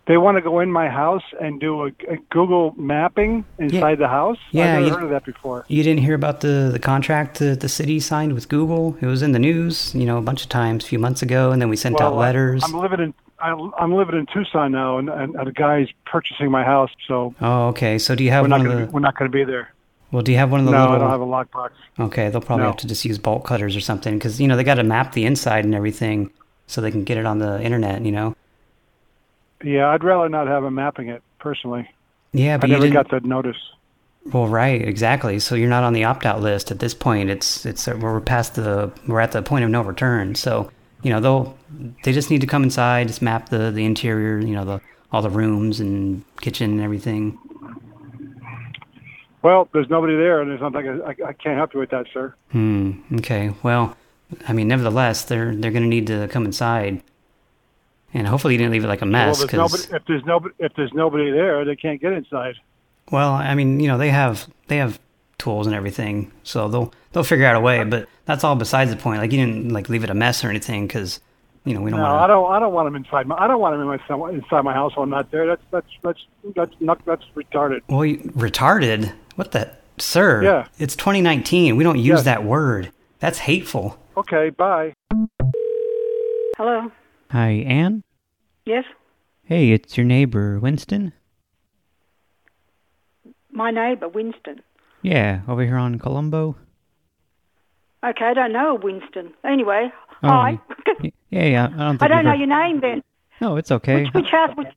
They want to go in my house and do a, a Google mapping inside the house. Yeah, I've never you- heard of that before. You didn't hear about the, the contract that the city signed with Google? It was in the news, you know, a bunch of times a few months ago, and then we sent out Well, I- letters. I'm living in I, I'm living in Tucson now, and, and, and a guy's purchasing my house, so Oh, okay. So do you have we're not one of going the... to we're not going to be there. Well, do you have one of the no, little... I don't have a lockbox. Okay, they'll probably No. have to just use bolt cutters or something because, you know, they got to map the inside and everything so they can get it on the internet, you know? Yeah, I'd rather not have them mapping it personally. Yeah, but I never got the notice. Well, right, exactly. So you're not on the opt-out list at this point. It's it's we're past the we're at the point of no return. So you know they'll they just need to come inside, just map the the interior, you know, the all the rooms and kitchen and everything. Well, there's nobody there, and there's nothing. I, I can't help you with that, sir. Hmm. Okay. Well, I mean, nevertheless, they're they're going to need to come inside, and hopefully you didn't leave it like a mess. well, there's 'cause- nobody, if there's nobody, if there's nobody there, they can't get inside. Well, I mean, you know, they have they have tools and everything, so they'll they'll figure out a way. But that's all besides the point. Like you didn't like leave it a mess or anything, because you know we don't no, want I don't. I don't want them inside my. I don't want them in my inside my house when I'm not there. That's that's that's that's not that's retarded. Well, you, retarded? What the, sir? Yeah. It's 2019. We don't use Yes. that word. That's hateful. Okay, bye. Hello. Hi, Anne. Yes. Hey, it's your neighbor, Winston. My neighbour, Winston. Yeah, over here on Colombo. Okay, I don't know Winston. Anyway, Oh, hi. Yeah, yeah. I don't I don't know heard- your name then. No, it's okay. Which, which house? Which,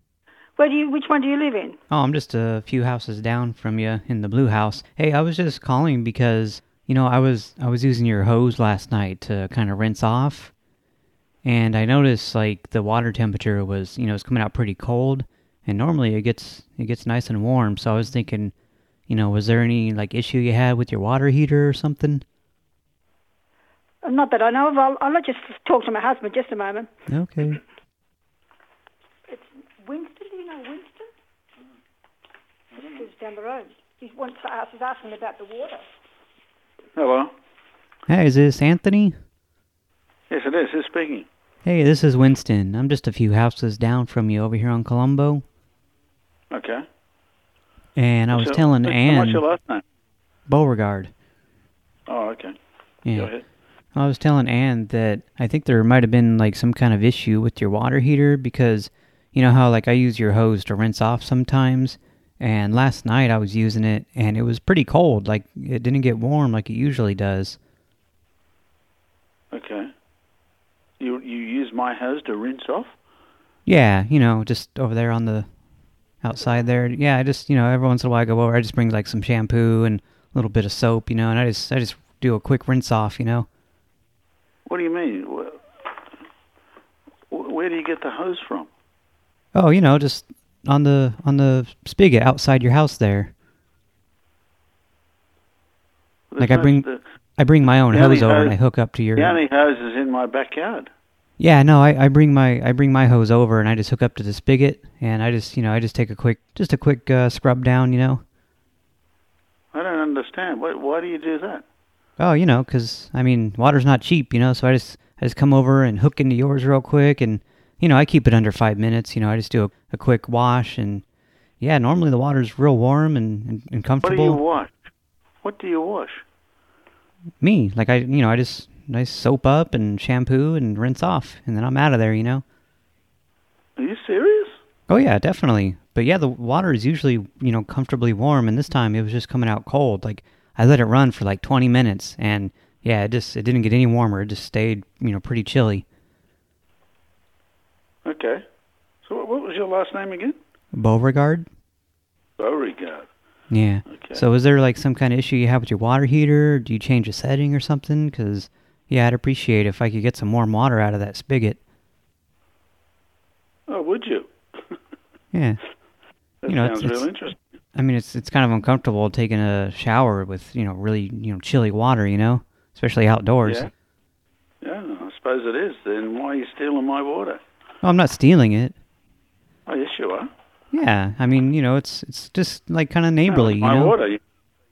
where do you? Which one do you live in? Oh, I'm just a few houses down from you in the blue house. Hey, I was just calling because, you know, I was I was using your hose last night to kind of rinse off. And I noticed like the water temperature was, you know, it's coming out pretty cold, and normally it gets it gets nice and warm. So I was thinking, you know, was there any like issue you had with your water heater or something? Uh, Not that I know of. I'll, I'll just talk to my husband just a moment. Okay. It's Winston. Do you know Winston? He just lives down the road. He wants to ask. He's asking about the water. Hello. Hey, is this Anthony? Yes, it is. Who's speaking? Hey, this is Winston. I'm just a few houses down from you over here on Colombo. Okay. And I was So, telling Anne... What's your last name? Beauregard. Oh, okay. Yeah. Go ahead. I was telling Anne that I think there might have been like some kind of issue with your water heater because you know how like I use your hose to rinse off sometimes and last night I was using it and it was pretty cold like it didn't get warm like it usually does. Okay. You you use my hose to rinse off? Yeah, you know, just over there on the outside there. Yeah, I just, you know, every once in a while I go over, I just bring like some shampoo and a little bit of soap, you know, and I just I just do a quick rinse off, you know. What do you mean? Wh- wh- Where do you get the hose from? Oh, you know, just on the on the spigot outside your house there. There's Like I bring the- I bring my own hose over and I hook up to your The only hose is in my backyard. Yeah, no, I, I bring my I bring my hose over and I just hook up to the spigot and I just you know I just take a quick just a quick uh, scrub down, you know. I don't understand. Why, why do you do that? Oh, you know, because I mean water's not cheap, you know, so I just I just come over and hook into yours real quick and you know I keep it under five minutes, you know I just do a, a quick wash and yeah, normally the water's real warm and and, and What do comfortable. you wash? What do you wash? Me, like I you know I just nice soap up and shampoo and rinse off and then I'm out of there, you know. Are you serious? Oh yeah, definitely. But yeah, the water is usually, you know, comfortably warm and this time it was just coming out cold. Like I let it run for like 20 minutes and yeah, it just it didn't get any warmer. It just stayed, you know, pretty chilly. Okay. So what, what was your last name again? Beauregard? Beauregard. Yeah. Okay. So is there like some kind of issue you have with your water heater? Do you change a setting or something? Cuz yeah, I'd appreciate if I could get some warm water out of that spigot. Oh, would you? Yeah. That you know, sounds it's, real it's- interesting. I mean, it's it's kind of uncomfortable taking a shower with, you know, really, you know, chilly water, you know, especially outdoors. Yeah. Yeah, I suppose it is. Then why are you stealing my water? Well, I'm not stealing it. Oh, yes, you are. Yeah, I mean, you know, it's it's just like kind of neighborly, no, my you know. water. You-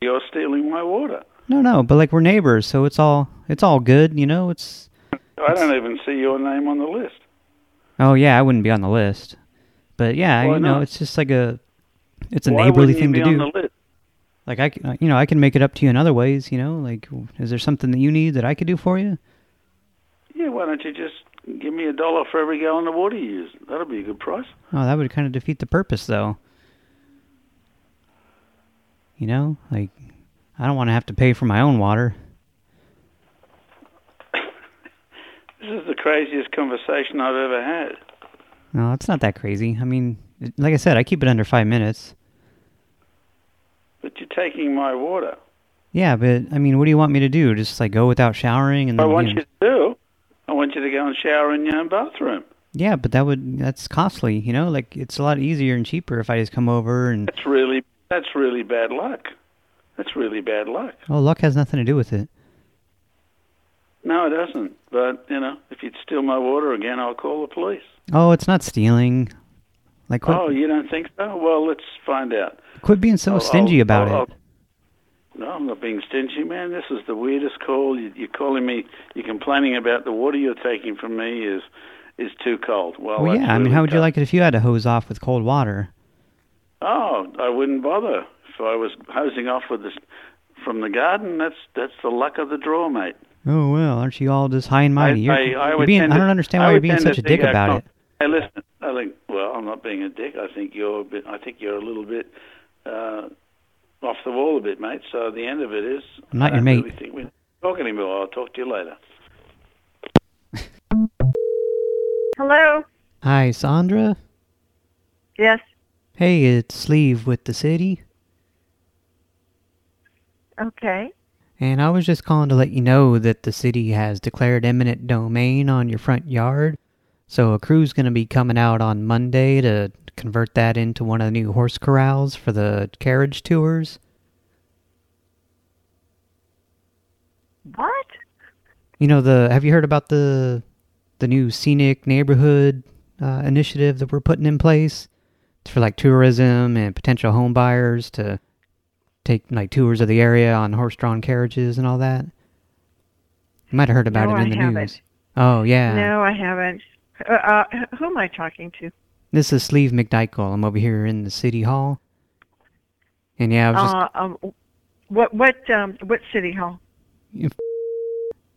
You're stealing my water. No, no, but like we're neighbors, so it's all it's all good, you know. It's I don't even see your name on the list. oh yeah, I wouldn't be on the list, but yeah, Why you know, not? it's just like a it's a Why neighborly thing be to on do. the list? Like I, can, you know, I can make it up to you in other ways, you know. Like, is there something that you need that I could do for you? Yeah, why don't you just give me a dollar for every gallon of water you use? That'll be a good price. Oh, that would kind of defeat the purpose, though. You know, like I don't want to have to pay for my own water. This is the craziest conversation I've ever had. No, it's not that crazy. I mean, like I said, I keep it under five minutes. But you're taking my water. Yeah, but, I mean, what do you want me to do? Just, like, go without showering and I then... want you know- you to do. I want you to go and shower in your own bathroom. Yeah, but that would... That's costly, you know? Like, it's a lot easier and cheaper if I just come over and... That's really that's really bad luck. That's really bad luck. Oh, luck has nothing to do with it. No, it doesn't. But you know, if you'd steal my water again, I'll call the police. Oh, it's not stealing. Like, quit, Oh, you don't think so? Well, let's find out. quit being so I'll- stingy I'll- about I'll- it. No, I'm not being stingy, man. This is the weirdest call. You, you're calling me. You're complaining about the water you're taking from me is is too cold. Well, Well, yeah, I mean, how would you cold. like it if you had to hose off with cold water? Oh, I wouldn't bother if I was hosing off with this from the garden. That's that's the luck of the draw, mate. Oh, well, aren't you all just high and mighty? You're, I, I, I being, I don't understand why you're being such a dick about it. Hey, listen. I think. Well, I'm not being a dick. I think you're a bit. I think you're a little bit uh, off the wall a bit, mate. So the end of it is. I'm not I your mate. Really think we're talking anymore. I'll talk to you later. Hello? Hi, Sandra? Yes. Hey, it's Sleeve with the city. Okay. And I was just calling to let you know that the city has declared eminent domain on your front yard. So a crew's going to be coming out on Monday to convert that into one of the new horse corrals for the carriage tours. What? You know, the have you heard about the the new scenic neighborhood uh, initiative that we're putting in place? It's for like tourism and potential home buyers to take like tours of the area on horse-drawn carriages and all that. You might have heard about No, it in I the haven't. news. Oh yeah. No, I haven't. Uh, uh, who am I talking to? This is Sleeve McDykel. I'm over here in the city hall. And yeah, I was just Uh, um, what what um what city hall?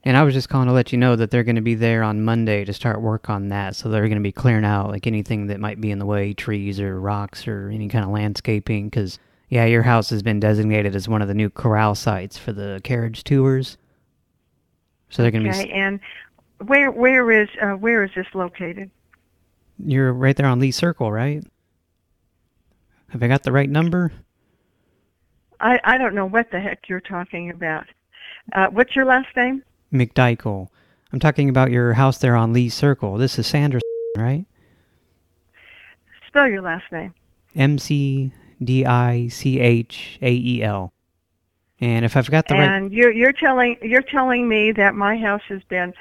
And I was just calling to let you know that they're going to be there on Monday to start work on that. So they're going to be clearing out like anything that might be in the way, trees or rocks or any kind of landscaping. Because, yeah, your house has been designated as one of the new corral sites for the carriage tours. So they're going to Okay, be... and where where is uh, where is this located? You're right there on Lee Circle, right? Have I got the right number? I I don't know what the heck you're talking about. Uh, what's your last name? McDykel. I'm talking about your house there on Lee Circle. This is Sandra, right? Spell your last name. M-C-D-I-C-H-A-E-L. And if I've got the right... And you're you're telling you're telling me that my house has been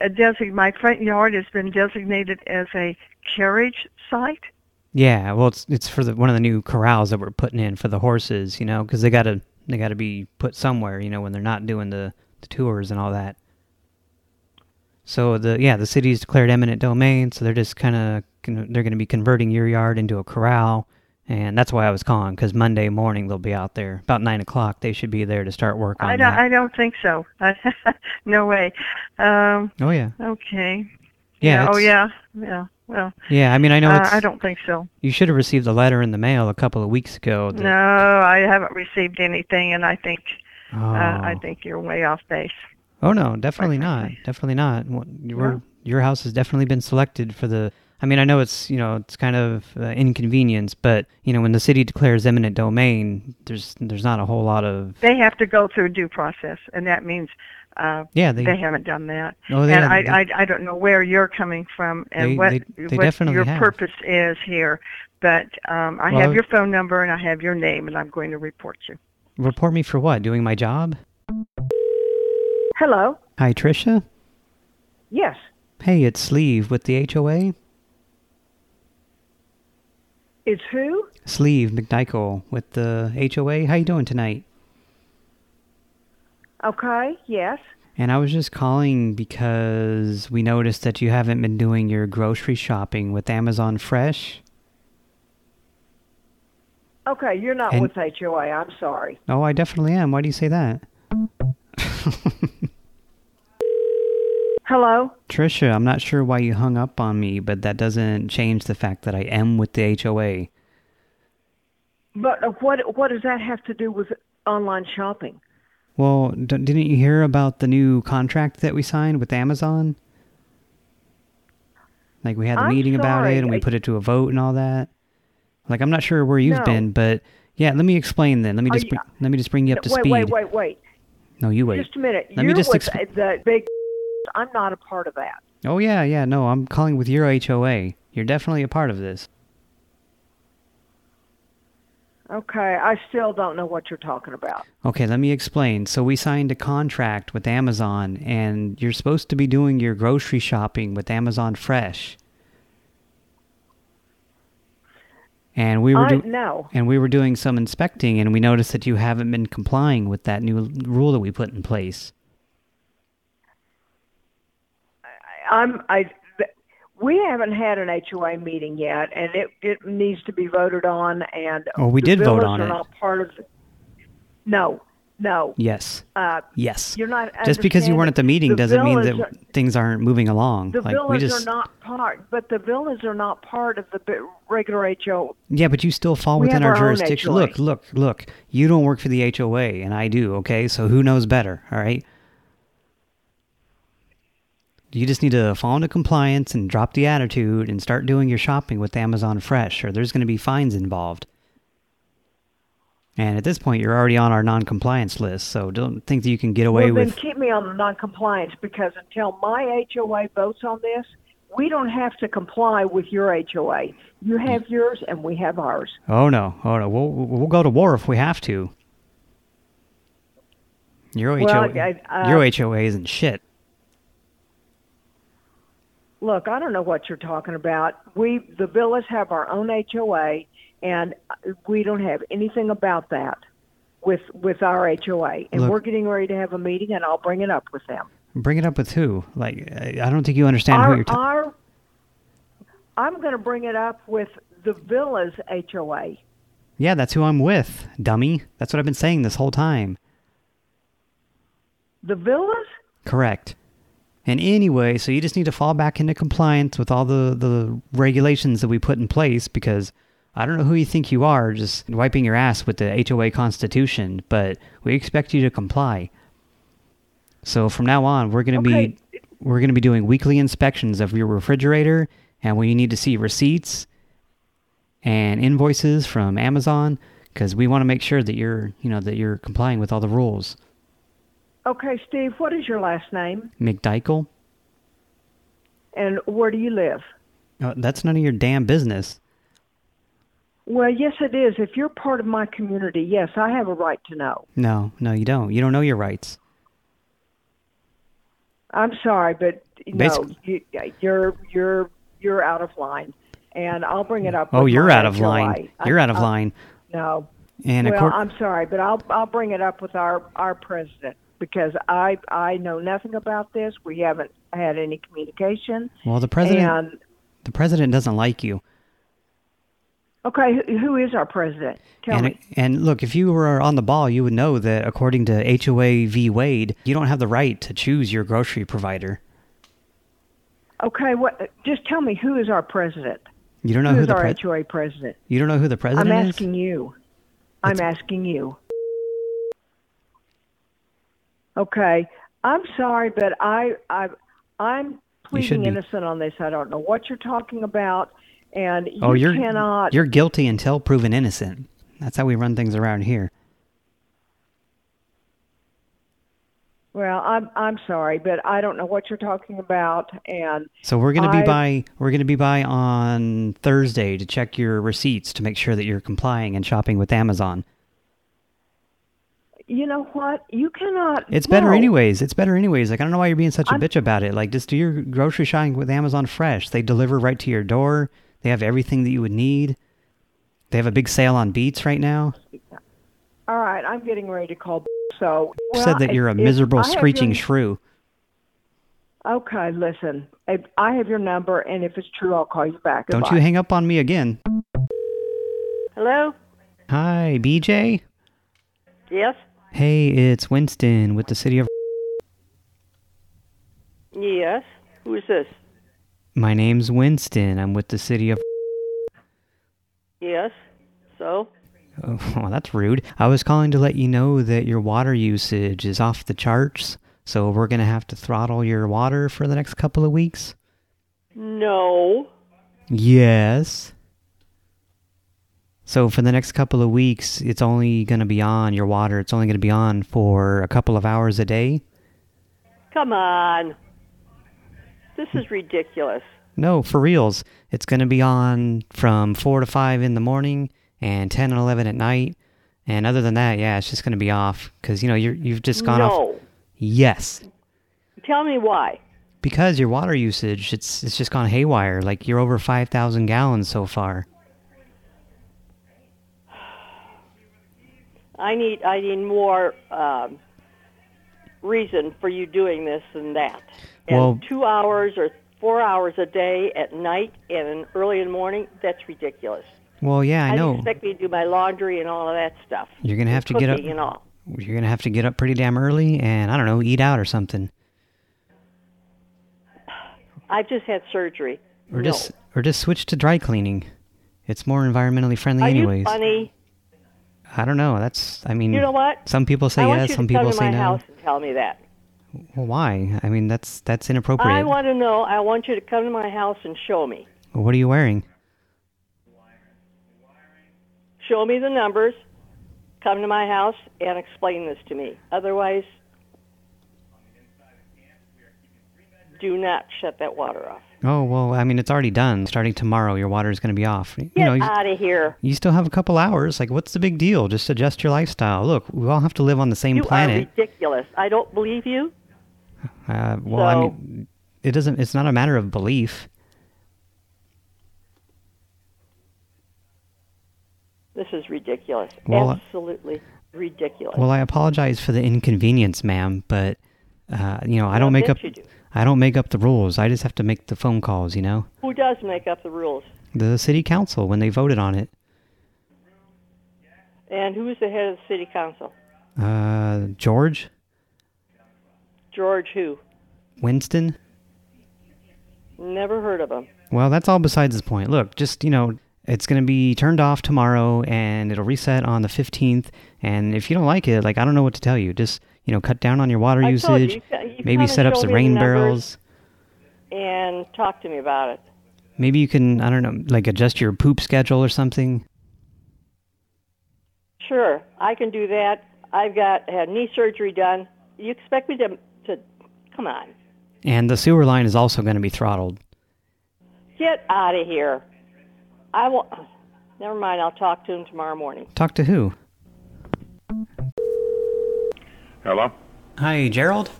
a desig my front yard has been designated as a carriage site. Yeah, well, it's it's for the one of the new corrals that we're putting in for the horses, you know, because they gotta they gotta be put somewhere, you know, when they're not doing the, the tours and all that. So the yeah, the city's declared eminent domain, so they're just kind of they're gonna be converting your yard into a corral, and that's why I was calling because Monday morning they'll be out there about nine o'clock. They should be there to start work on I don't that. I don't think so. no way. Um, Oh yeah, okay. Yeah, Oh yeah. Yeah. Well. yeah. I mean, I know uh, it's. I don't think so. You should have received a letter in the mail a couple of weeks ago. that- No, I haven't received anything, and I think Oh. uh, I think you're way off base. Oh no, definitely not. Definitely not. Your No? your house has definitely been selected for the. I mean, I know it's you know it's kind of uh, inconvenience, but you know when the city declares eminent domain, there's there's not a whole lot of. They have to go through due process, and that means uh, Yeah, they- haven't done that. Oh, they- and I, they- I I don't know where you're coming from and They- what they- they what your have. purpose is here, but um, I Well, have your phone number and I have your name, and I'm going to report you. Report me for what? Doing my job? Hello. Hi, Tricia. Yes. Hey, it's Sleeve with the HOA. It's who? Sleeve McDykel with the HOA. How you doing tonight? Okay. Yes. And I was just calling because we noticed that you haven't been doing your grocery shopping with Amazon Fresh. Okay. You're not And- with HOA. I'm sorry. Oh, I definitely am. Why do you say that? Hello. Trisha, I'm not sure why you hung up on me, but that doesn't change the fact that I am with the HOA. But uh, what what does that have to do with online shopping? Well, d- didn't you hear about the new contract that we signed with Amazon? Like we had a meeting about it and we put it to a vote and all that. Like I'm not sure where you've No. been, but yeah, let me explain then. Let me Are just you- bring, let me just bring you up to wait, speed. wait, wait, wait. wait. No, you wait. Just a minute. Let You're me just with the big. I'm not a part of that. Oh yeah, yeah, no, I'm calling with your HOA. You're definitely a part of this. Okay, I still don't know what you're talking about. Okay, let me explain. So we signed a contract with Amazon and you're supposed to be doing your grocery shopping with Amazon Fresh. And we were I- no. and we were doing some inspecting and we noticed that you haven't been complying with that new rule that we put in place. I'm. I. We haven't had an HOA meeting yet, and it it needs to be voted on. And Oh, we did vote on it. Not part of. The, no, no. Yes. Uh, Yes. You're not. Just because you weren't at the meeting understanding. doesn't mean that are- things aren't moving along. The like we villas just are not part, but the villas are not part of the regular HOA. Yeah, but you still fall We within our, our jurisdiction. Look, look, look. You don't work for the HOA, and I do, okay? So who knows better, all right? You just need to fall into compliance and drop the attitude and start doing your shopping with Amazon Fresh, or there's going to be fines involved. And at this point, you're already on our non-compliance list, so don't think that you can get away well, with... then keep me on the non-compliance because until my HOA votes on this, we don't have to comply with your HOA. You have yours, and we have ours. Oh no, oh no, we'll we'll go to war if we have to. Your Well, HOA, I- uh, your HOA isn't shit. Look, I don't know what you're talking about. We, the villas, have our own HOA, and we don't have anything about that with with our HOA. And Look- we're getting ready to have a meeting, and I'll bring it up with them. Bring it up with who? Like, I don't think you understand who you're. ta- our, I'm going to bring it up with the villas HOA. yeah, that's who I'm with, dummy. That's what I've been saying this whole time. The villas? Correct. And anyway, so you just need to fall back into compliance with all the, the regulations that we put in place because I don't know who you think you are just wiping your ass with the HOA constitution, but we expect you to comply. So from now on, we're going to Okay. be we're going to be doing weekly inspections of your refrigerator and we need to see receipts and invoices from Amazon because we want to make sure that you're, you know, that you're complying with all the rules. Okay, Steve, what is your last name? McDykel? And where do you live? Uh, that's none of your damn business. Well, yes, it is. If you're part of my community, yes, I have a right to know. No, no, you don't. You don't know your rights. I'm sorry, but no, you, you're you're you're out of line, and I'll bring it up. Oh, you're out of line. You're out of I- line. No. And well, I'm sorry, but I'll I'll bring it up with our our president because I I know nothing about this. We haven't had any communication. Well, the president, And the president doesn't like you. okay, who, is our president? Tell and me. and look, if you were on the ball, you would know that according to HOA v. Wade, you don't have the right to choose your grocery provider. Okay, what? Just tell me who is our president? You don't know who who is the our HOA president? you don't know who the president I'm is. asking you. I'm asking you. Okay, I'm sorry, but I I I'm pleading innocent on this. I don't know what you're talking about, and oh, you oh, you're cannot. you're guilty until proven innocent. That's how we run things around here. Well, I'm I'm sorry, but I don't know what you're talking about, and So we're going to be by we're going to be by on Thursday to check your receipts to make sure that you're complying and shopping with Amazon. You know what? You cannot. It's better no. anyways. It's better anyways. Like I don't know why you're being such a I'm- bitch about it. Like just do your grocery shopping with Amazon Fresh. They deliver right to your door. They have everything that you would need. They have a big sale on Beats right now. All right, I'm getting ready to call. So well, said that you're a if- if miserable I screeching your- shrew. Okay, listen. If I have your number, and if it's true, I'll call you back. Don't Goodbye. you hang up on me again. Hello? Hi, BJ. Yes? Hey, it's Winston with the city of Yes. Who is this? My name's Winston. I'm with the city of Yes. So? Oh, well, that's rude. I was calling to let you know that your water usage is off the charts, so we're going to have to throttle your water for the next couple of weeks. No. Yes. So for the next couple of weeks, it's only going to be on, your water, it's only going to be on for a couple of hours a day? Come on. This is ridiculous. No, for reals. It's going to be on from 4 to 5 in the morning and 10 and 11 at night. And other than that, yeah, it's just going to be off because, you know, you're, you've just gone no. off. Yes. Tell me why. Because your water usage, it's it's just gone haywire. Like, you're over 5,000 gallons so far. I need I need more um, reason for you doing this than that. And Well- two hours or four hours a day at night and early in the morning, that's ridiculous. Well, yeah, I do know. expect me to do my laundry and all of that stuff? You're going to have to get up. And all. You're going to have to get up pretty damn early and, I don't know, eat out or something. I've just had surgery. Or no. just or just switch to dry cleaning. It's more environmentally friendly Are anyways. you funny? I don't know. That's I mean You know what? Some people say I want yes, you some to come people to say my no. house and tell me that. Well, why? I mean that's that's inappropriate. I want to know. I want you to come to my house and show me. What are you wearing? Show me the numbers. Come to my house and explain this to me. Otherwise, do not shut that water off. Oh, well, I mean it's already done. Starting tomorrow your water is going to be off. You know, you, out of here. you still have a couple hours. Like what's the big deal? Just adjust your lifestyle. Look, we all have to live on the same You planet. are ridiculous. I don't believe you. Uh, well, I mean it doesn't it's not a matter of belief. This is ridiculous. Well, Absolutely ridiculous. Well, I apologize for the inconvenience, ma'am, but uh, you know, I don't make up you do. I don't make up the rules. I just have to make the phone calls, you know. Who does make up the rules? The city council when they voted on it. And who is the head of the city council? Uh George George who? Winston? Never heard of him. Well, that's all besides the point. Look, just, you know, it's going to be turned off tomorrow and it'll reset on the 15th and if you don't like it, like I don't know what to tell you. Just, you know, cut down on your water I usage. you you maybe set up some rain barrels. And talk to me about it. Maybe you can, I don't know, like adjust your poop schedule or something. Sure, I can do that. I've got had knee surgery done. You expect me to to come on? And the sewer line is also going to be throttled. Get out of here. I will. Never mind. I'll talk to him tomorrow morning. Talk to who? Hello? Hi, Gerald?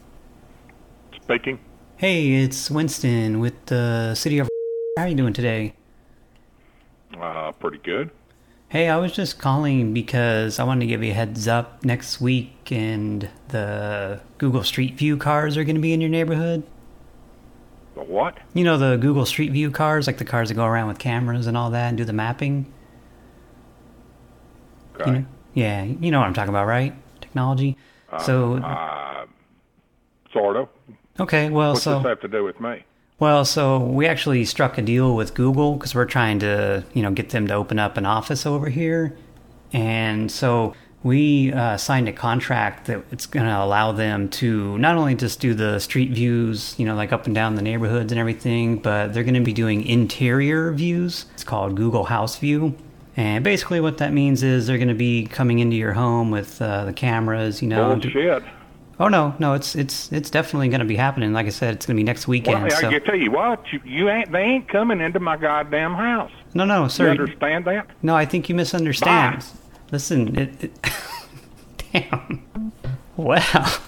Speaking. Hey, it's Winston with the city of... How are you doing today? Uh, pretty good. Hey, I was just calling because I wanted to give you a heads up. Next week and the Google Street View cars are going to be in your neighborhood. The what? You know the Google Street View cars, like the cars that go around with cameras and all that and do the mapping? Okay. You know? Yeah, you know what I'm talking about, right? Technology. Uh, so, Uh, sort of. okay, well, so What's so... this have to do with me? Well, so we actually struck a deal with Google because we're trying to, you know, get them to open up an office over here. And so we uh, signed a contract that it's going to allow them to not only just do the street views, you know, like up and down the neighborhoods and everything, but they're going to be doing interior views. It's called Google House View. And basically what that means is they're going to be coming into your home with uh, the cameras, you know. do- Bullshit. Oh no, no, it's it's it's definitely going to be happening. Like I said, it's going to be next weekend. Well, so. I tell you what, you, you ain't they ain't coming into my goddamn house. No, no, sir. You understand that? No, I think you misunderstand. Listen, it, it damn. Wow.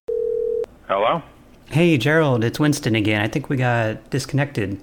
Hello? Hey, Gerald, it's Winston again. I think we got disconnected.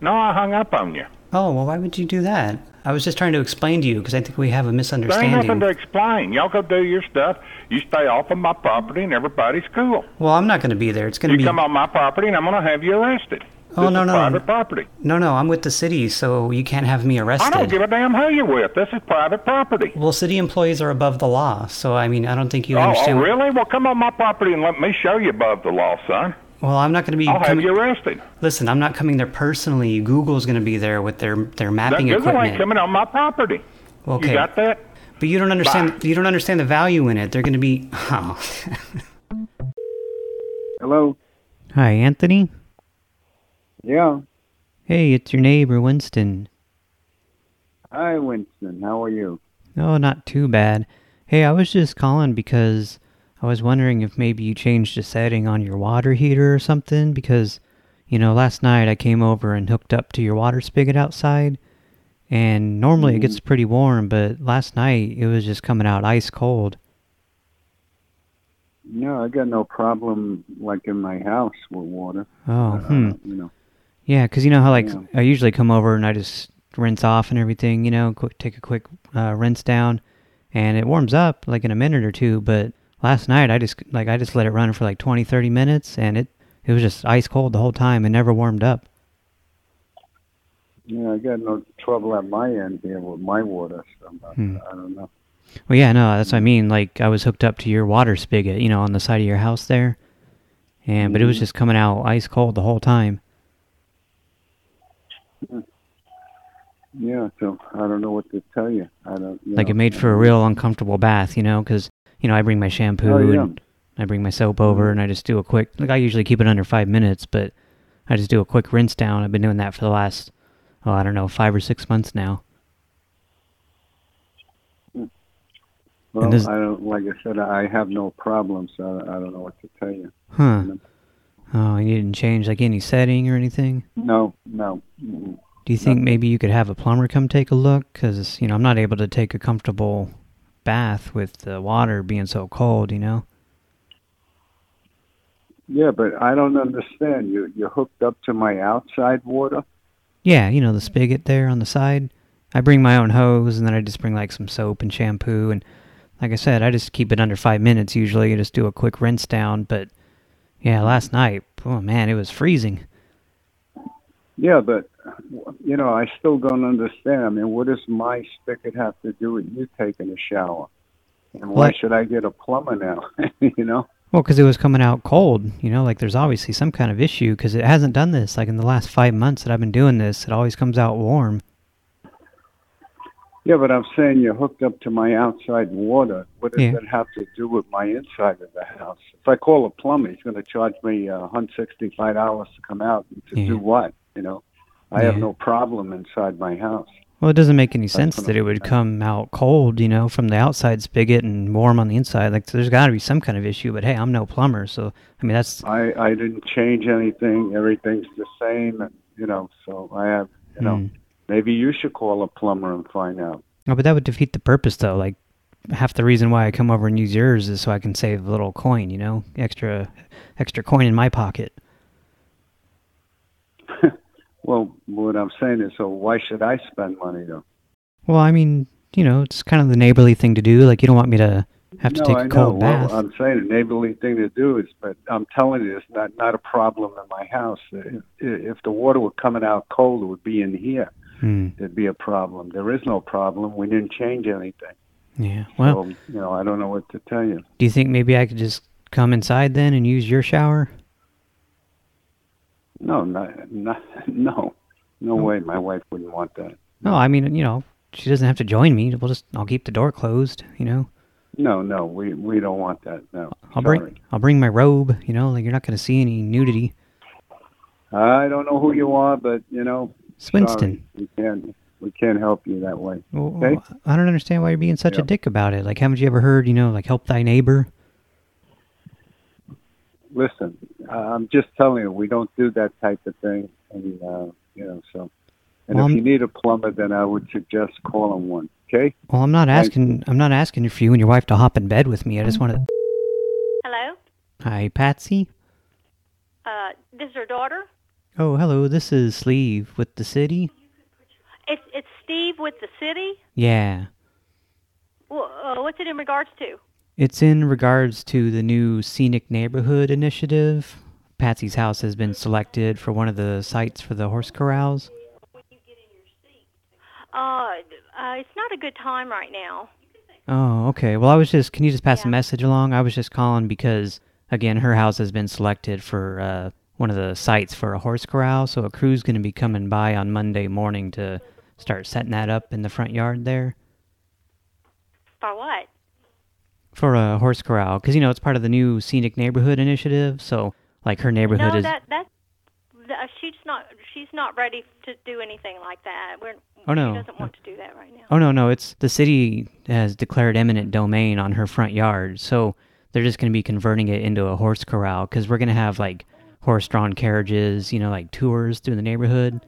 No, I hung up on you. Oh, well, why would you do that? I was just trying to explain to you because I think we have a There ain't misunderstanding. nothing to explain. Y'all go do your stuff. You stay off of my property, and everybody's cool. Well, I'm not going to be there. It's going to be. You come on my property, and I'm going to have you arrested. Oh, this no, no. private property. No, no, I'm with the city, so you can't have me arrested. I don't give a damn who you're with. This is private property. Well, city employees are above the law, so I mean, I don't think you oh, oh understand. oh, really? Well, come on my property and let me show you above the law, son. Well, I'm not going to be. I'll have coming- you arrested. Listen, I'm not coming there personally. Google's going to be there with their their mapping That mapping Google equipment. ain't coming on my property. Okay. You got that? But you don't understand. You don't understand the value in it. They're going to be. Oh. Hello. Hi, Anthony. Yeah. Hey, it's your neighbor Winston. Hi, Winston. How are you? Oh, not too bad. Hey, I was just calling because I was wondering if maybe you changed the setting on your water heater or something because, you know, last night I came over and hooked up to your water spigot outside and normally it gets pretty warm, but last night it was just coming out ice cold. No, I got no problem like in my house with water. Oh, Uh, hmm. You know. Yeah, because you know how like Yeah. I usually come over and I just rinse off and everything, you know, quick, take a quick uh, rinse down, and it warms up like in a minute or two. But last night I just like I just let it run for like 20, 30 minutes, and it it was just ice cold the whole time and never warmed up. Yeah, I got no trouble at my end here with my water. So not- Hmm. I don't know. Well, yeah, no, that's what I mean. Like I was hooked up to your water spigot, you know, on the side of your house there, and but it was Mhm. just coming out ice cold the whole time. Yeah, so I don't know what to tell you. I don't. You Like know. it made for a real uncomfortable bath, you know, because you know I bring my shampoo Oh, yeah. Mm-hmm. and I bring my soap over and I just do a quick. Like I usually keep it under five minutes, but I just do a quick rinse down. I've been doing that for the last, oh, I don't know, five or six months now. Well, this- I don't. Like I said, I have no problems. so I don't know what to tell you. Huh? Oh, you didn't change like any setting or anything. No, no. Do you think maybe you could have a plumber come take a look? Because you know I'm not able to take a comfortable bath with the water being so cold. You know. Yeah, but I don't understand. You you're hooked up to my outside water. Yeah, you know the spigot there on the side. I bring my own hose, and then I just bring like some soap and shampoo, and like I said, I just keep it under five minutes usually. I just do a quick rinse down. But yeah, last night, oh man, it was freezing. Yeah, but you know, I still don't understand. I mean, what does my spigot have to do with you taking a shower? And why What? should I get a plumber now? you know? Well, because it was coming out cold, you know, like there's obviously some kind of issue because it hasn't done this. Like in the last five months that I've been doing this, it always comes out warm. Yeah, but I'm saying you're hooked up to my outside water. What does Yeah. that have to do with my inside of the house? If I call a plumber, he's going to charge me uh, $165 to come out to Yeah. do what? You know, I have no problem inside my house. Well, it doesn't make any That's sense that it would come out cold, you know, from the outside spigot and warm on the inside. Like, there's got to be some kind of issue. But hey, I'm no plumber, so I mean that's I I didn't change anything. Everything's the same, and you know, so I have, you know, Hmm. maybe you should call a plumber and find out. Oh, but that would defeat the purpose, though. Like, half the reason why I come over and use yours is so I can save a little coin, you know, extra, extra coin in my pocket. Well, what I'm saying is, so why should I spend money though? Well, I mean, you know, it's kind of the neighborly thing to do. Like, you don't want me to have to no, take I a know. cold Well. I'm saying the neighborly thing to do is, but I'm telling you, it's not not a problem in my house. If, if the water were coming out cold, it would be in here. Hmm. There'd be a problem. There is no problem. We didn't change anything. Yeah. Well, so, you know, I don't know what to tell you. do you think maybe I could just come inside then and use your shower? No, not, not, no, no way. My wife wouldn't want that. No, I mean, you know, she doesn't have to join me. We'll just, I'll keep the door closed, you know. No, no, we we don't want that. No, I'll sorry. bring, I'll bring my robe, you know, like you're not going to see any nudity. I don't know who you are, but you know, Swinston. sorry, we can't we can't help you that way. Well, Okay. I don't understand why you're being such a dick about it. Like, haven't you ever heard, you know, like help thy neighbor? Listen, uh, I'm just telling you, we don't do that type of thing, and uh, you know, so. And Well, if I'm- you need a plumber, then I would suggest calling one. Okay. Well, I'm not Thank asking, I'm not asking for you and your wife to hop in bed with me. I just want to. Hello? Hi, Patsy. Uh, this is her daughter? Oh, hello. This is Sleeve with the city. It's it's Steve with the city? Yeah. Well, uh, what's it in regards to? It's in regards to the new Scenic Neighborhood Initiative. Patsy's house has been selected for one of the sites for the horse corrals. Uh, uh, it's not a good time right now. Oh, okay. Well, I was just, can you just pass a message along? I was just calling because, again, her house has been selected for uh, one of the sites for a horse corral, so a crew's going to be coming by on Monday morning to start setting that up in the front yard there. For what? For a horse corral, because, you know, it's part of the new Scenic Neighborhood Initiative, so, like, her neighborhood no, is... that that that- uh, she's not she's not ready to do anything like that. We're, Oh, no. She doesn't want to do that right now. Oh, no, no, it's... The city has declared eminent domain on her front yard, so they're just going to be converting it into a horse corral, because we're going to have, like, horse-drawn carriages, you know, like, tours through the neighborhood.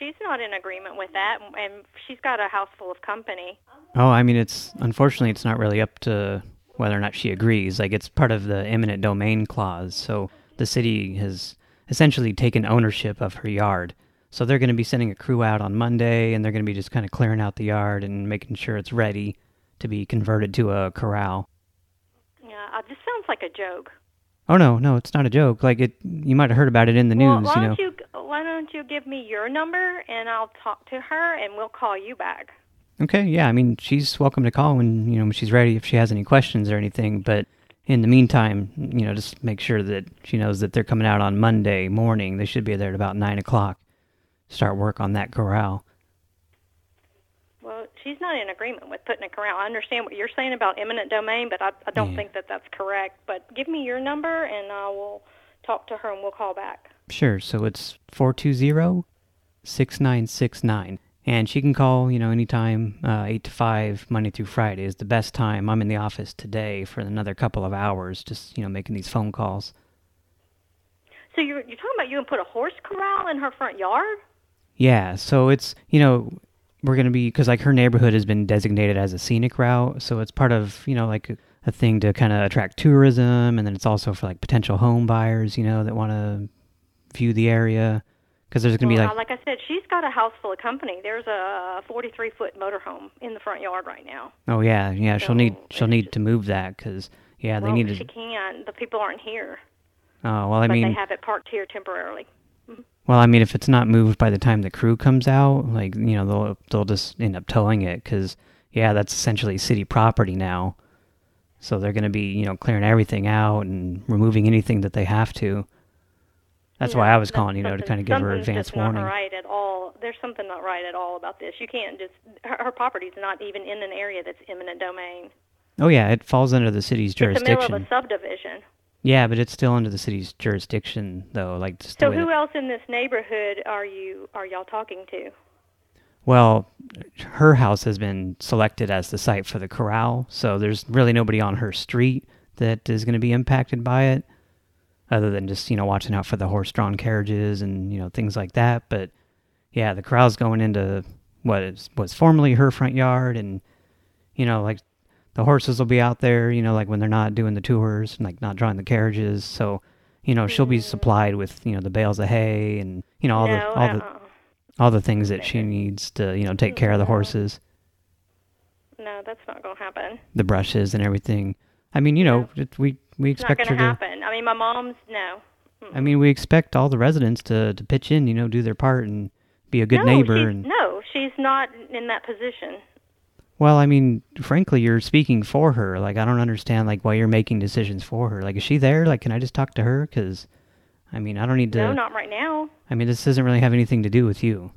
She's not in agreement with that, and she's got a house full of company. Oh, I mean, it's unfortunately it's not really up to whether or not she agrees. Like it's part of the eminent domain clause. So the city has essentially taken ownership of her yard. So they're going to be sending a crew out on Monday, and they're going to be just kind of clearing out the yard and making sure it's ready to be converted to a corral. Yeah, uh, this sounds like a joke. Oh no, no, it's not a joke. Like it, you might have heard about it in the well, news. why You know. don't you why don't you give me your number and I'll talk to her and we'll call you back. Okay, yeah, I mean, she's welcome to call when, you know, when she's ready if she has any questions or anything, but in the meantime, you know, just make sure that she knows that they're coming out on Monday morning. They should be there at about 9 o'clock. Start work on that corral. She's not in agreement with putting a corral. I understand what you're saying about eminent domain, but I, I don't think that that's correct. But give me your number and I will talk to her and we'll call back. Sure, so it's 420-6969. And she can call, you know, anytime, uh, 8 to 5, Monday through Friday is the best time. I'm in the office today for another couple of hours, just, you know, making these phone calls. So you're you're talking about you can put a horse corral in her front yard? Yeah, so it's, you know, we're going to be, because like her neighborhood has been designated as a scenic route, so it's part of, you know, like a, thing to kind of attract tourism, and then it's also for like potential home buyers, you know, that want to view the area, because there's going to well, be like, like I said, she's got a house full of company. There's a 43 foot motorhome in the front yard right now. oh yeah, yeah, she'll need, she'll need to move that, because, yeah, they well, need to, she can. The people aren't here, oh, well, I but mean, they have it parked here temporarily. Well, I mean, if it's not moved by the time the crew comes out, like, you know, they'll, they'll just end up towing it, because, yeah, that's essentially city property now. So they're going to be, you know, clearing everything out and removing anything that they have to. That's why I was calling, you know, to kind of give her advance warning. not right at all. There's something not right at all about this. You can't just her, her property's not even in an area that's eminent domain. Oh yeah, it falls under the city's It's the middle of a subdivision. Yeah, but it's still under the city's jurisdiction, though. Like, just So who else in this neighborhood are you are y'all talking to? well, her house has been selected as the site for the corral, so there's really nobody on her street that is going to be impacted by it, other than just you know watching out for the horse-drawn carriages and you know things like that. But yeah, the corral's going into what is was formerly her front yard, and you know like the horses will be out there, you know, like when they're not doing the tours, and like not drawing the carriages. So, you know, she'll be mm. supplied with, you know, the bales of hay and, you know, all the all the uh-uh. all the things that she needs to, you know, take care of the horses, No, that's not going to happen. the brushes and everything. I mean, you know, it, we we It's not expect her to happen. I mean, my mom's no. I mean, we expect all the residents to to pitch in, you know, do their part and be a good no, neighbor and no, she's not in that position. Well, I mean, frankly, you're speaking for her. Like, I don't understand, like, why you're making decisions for her. Like, is she there? Like, can I just talk to her? Because, I mean, I don't need to... No, not right now. I mean, this doesn't really have anything to do with you.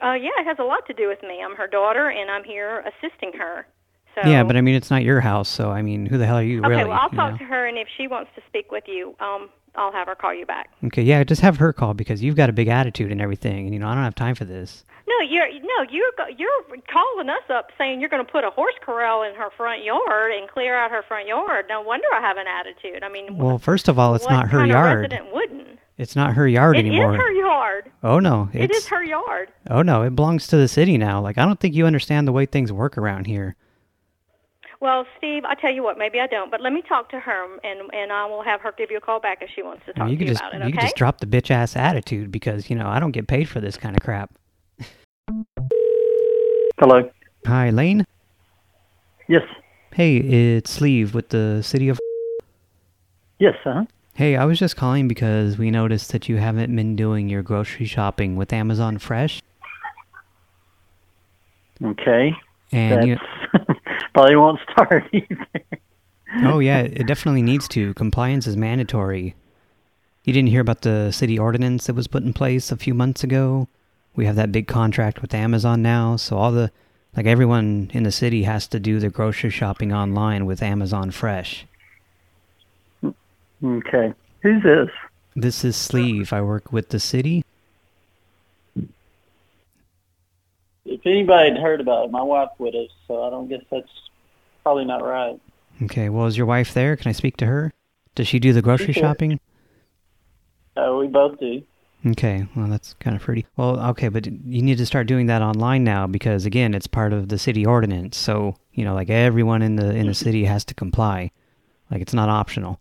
Uh, yeah, it has a lot to do with me. I'm her daughter, and I'm here assisting her. So Yeah, but I mean, it's not your house, so, I mean, who the hell are you, okay, really? well, I'll talk know? to her, and if she wants to speak with you, um, I'll have her call you back. Okay, yeah, just have her call, because you've got a big attitude and everything, and, you know, I don't have time for this. No, you're no, you're you're calling us up saying you're going to put a horse corral in her front yard and clear out her front yard. No wonder I have an attitude. I mean, Well, first of all, it's not her kind yard. Of resident wouldn't? It's not her yard anymore. It is her yard. Oh, no, It it's... her yard. Oh, no, it belongs to the city now. Like, I don't think you understand the way things work around here. Well, Steve, I tell you what, maybe I don't, but let me talk to her, and and I will have her give you a call back if she wants to talk you to you just about it. you Okay? could just drop the bitch ass attitude because you know I don't get paid for this kind of crap. Hello. Hi, Lane. Yes. Hey, it's Sleeve with the city of. Yes, uh-huh. Hey, I was just calling because we noticed that you haven't been doing your grocery shopping with Amazon Fresh. Okay. And you probably won't start either. oh yeah, it definitely needs to. Compliance is mandatory. You didn't hear about the city ordinance that was put in place a few months ago? We have that big contract with Amazon now, so all the Like everyone in the city has to do their grocery shopping online with Amazon Fresh. Okay. Who's this? This is Sleeve. I work with the city. If anybody had heard about it, my wife would have, so I don't guess that's probably not right. Okay, well, is your wife there? Can I speak to her? Does she do the grocery shopping? Uh, we both do. Okay, well, that's kind of pretty. Well, okay, but you need to start doing that online now because, again, it's part of the city ordinance. So, you know, like everyone in the in the city has to comply. Like, it's not optional.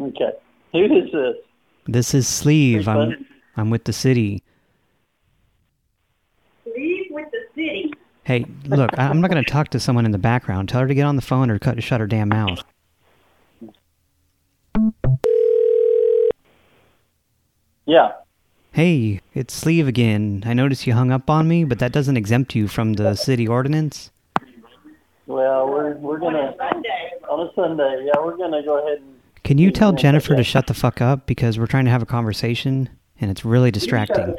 Okay. Who is this? This is Sleeve. I'm. I'm with the city. Leave with the city. Hey, look, I'm not going to talk to someone in the background. Tell her to get on the phone or cut shut her damn mouth. Yeah. Hey, it's Sleeve again. I noticed you hung up on me, but that doesn't exempt you from the city ordinance. Well, we're we're gonna on a Sunday. Yeah, we're gonna go ahead and Can you tell Jennifer to shut the fuck up because we're trying to have a conversation and it's really distracting.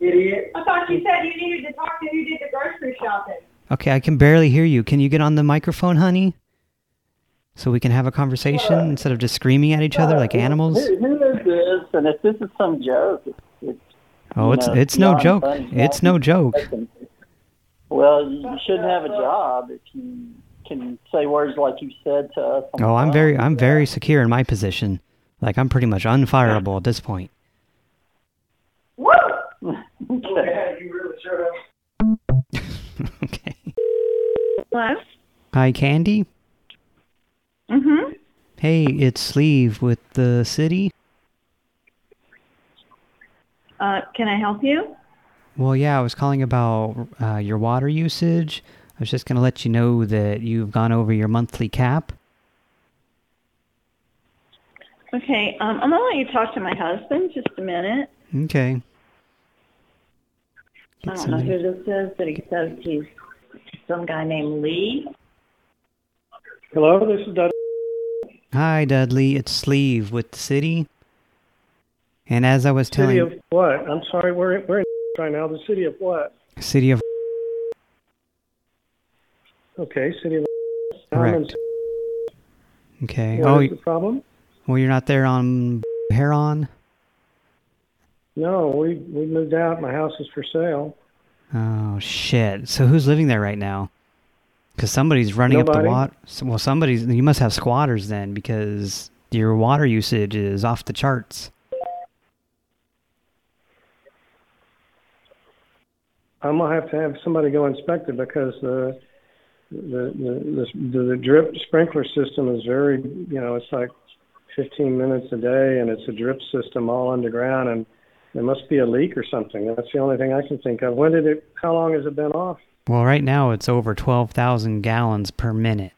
Idiot. I thought you said you needed to talk to who did the grocery shopping. Okay, I can barely hear you. Can you get on the microphone, honey? So we can have a conversation instead of just screaming at each other like animals? Who, who is this? And if this is some joke, it's, it's Oh, it's know, it's no joke. funny. It's no joke. Well, you shouldn't have a job if you can say words like you said to us. on Oh, I'm very I'm very secure in my position. Like I'm pretty much unfireable at this point. okay. you really showed up. Hello? Hi, Candy. Mm-hmm. Hey, it's Sleeve with the city. Uh, can I help you? Well, yeah, I was calling about uh, your water usage. I was just going to let you know that you've gone over your monthly cap. Okay, um, I'm going to let you talk to my husband just a minute. Okay. I don't know who this is, but he says he's some guy named Lee. Hello, this is Doug. Hi, Dudley. It's Sleeve with the city. And as I was telling City of what? I'm sorry, we're we're in right now. The city of what? city of Okay, city of. correct. Okay. What oh, is the problem? well, you're not there on Heron. No, we we moved out. My house is for sale. Oh shit! So who's living there right now? Because somebody's running up the water. Well, somebody's. You must have squatters then, because your water usage is off the charts. I'm gonna have to have somebody go inspect it because the the the the, the drip sprinkler system is very you know it's like 15 minutes a day and it's a drip system all underground and there must be a leak or something. That's the only thing I can think of. When did it? How long has it been off? Well, right now it's over twelve thousand gallons per minute.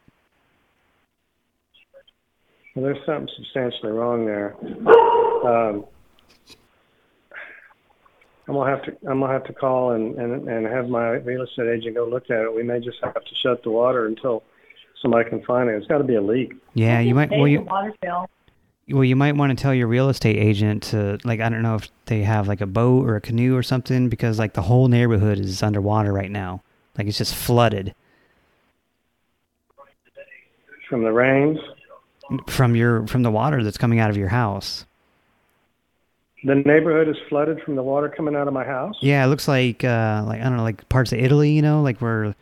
Well, there's something substantially wrong there. Um, I'm gonna have to I'm gonna have to call and, and and have my real estate agent go look at it. We may just have to shut the water until somebody can find it. It's got to be a leak. Yeah, you might. Well, you water bill. well you might want to tell your real estate agent to like I don't know if they have like a boat or a canoe or something because like the whole neighborhood is underwater right now. Like it's just flooded From the rains, from your from the water that's coming out of your house. the neighborhood is flooded from the water coming out of my house. Yeah, it looks like uh like I don't know, like parts of Italy, you know, like where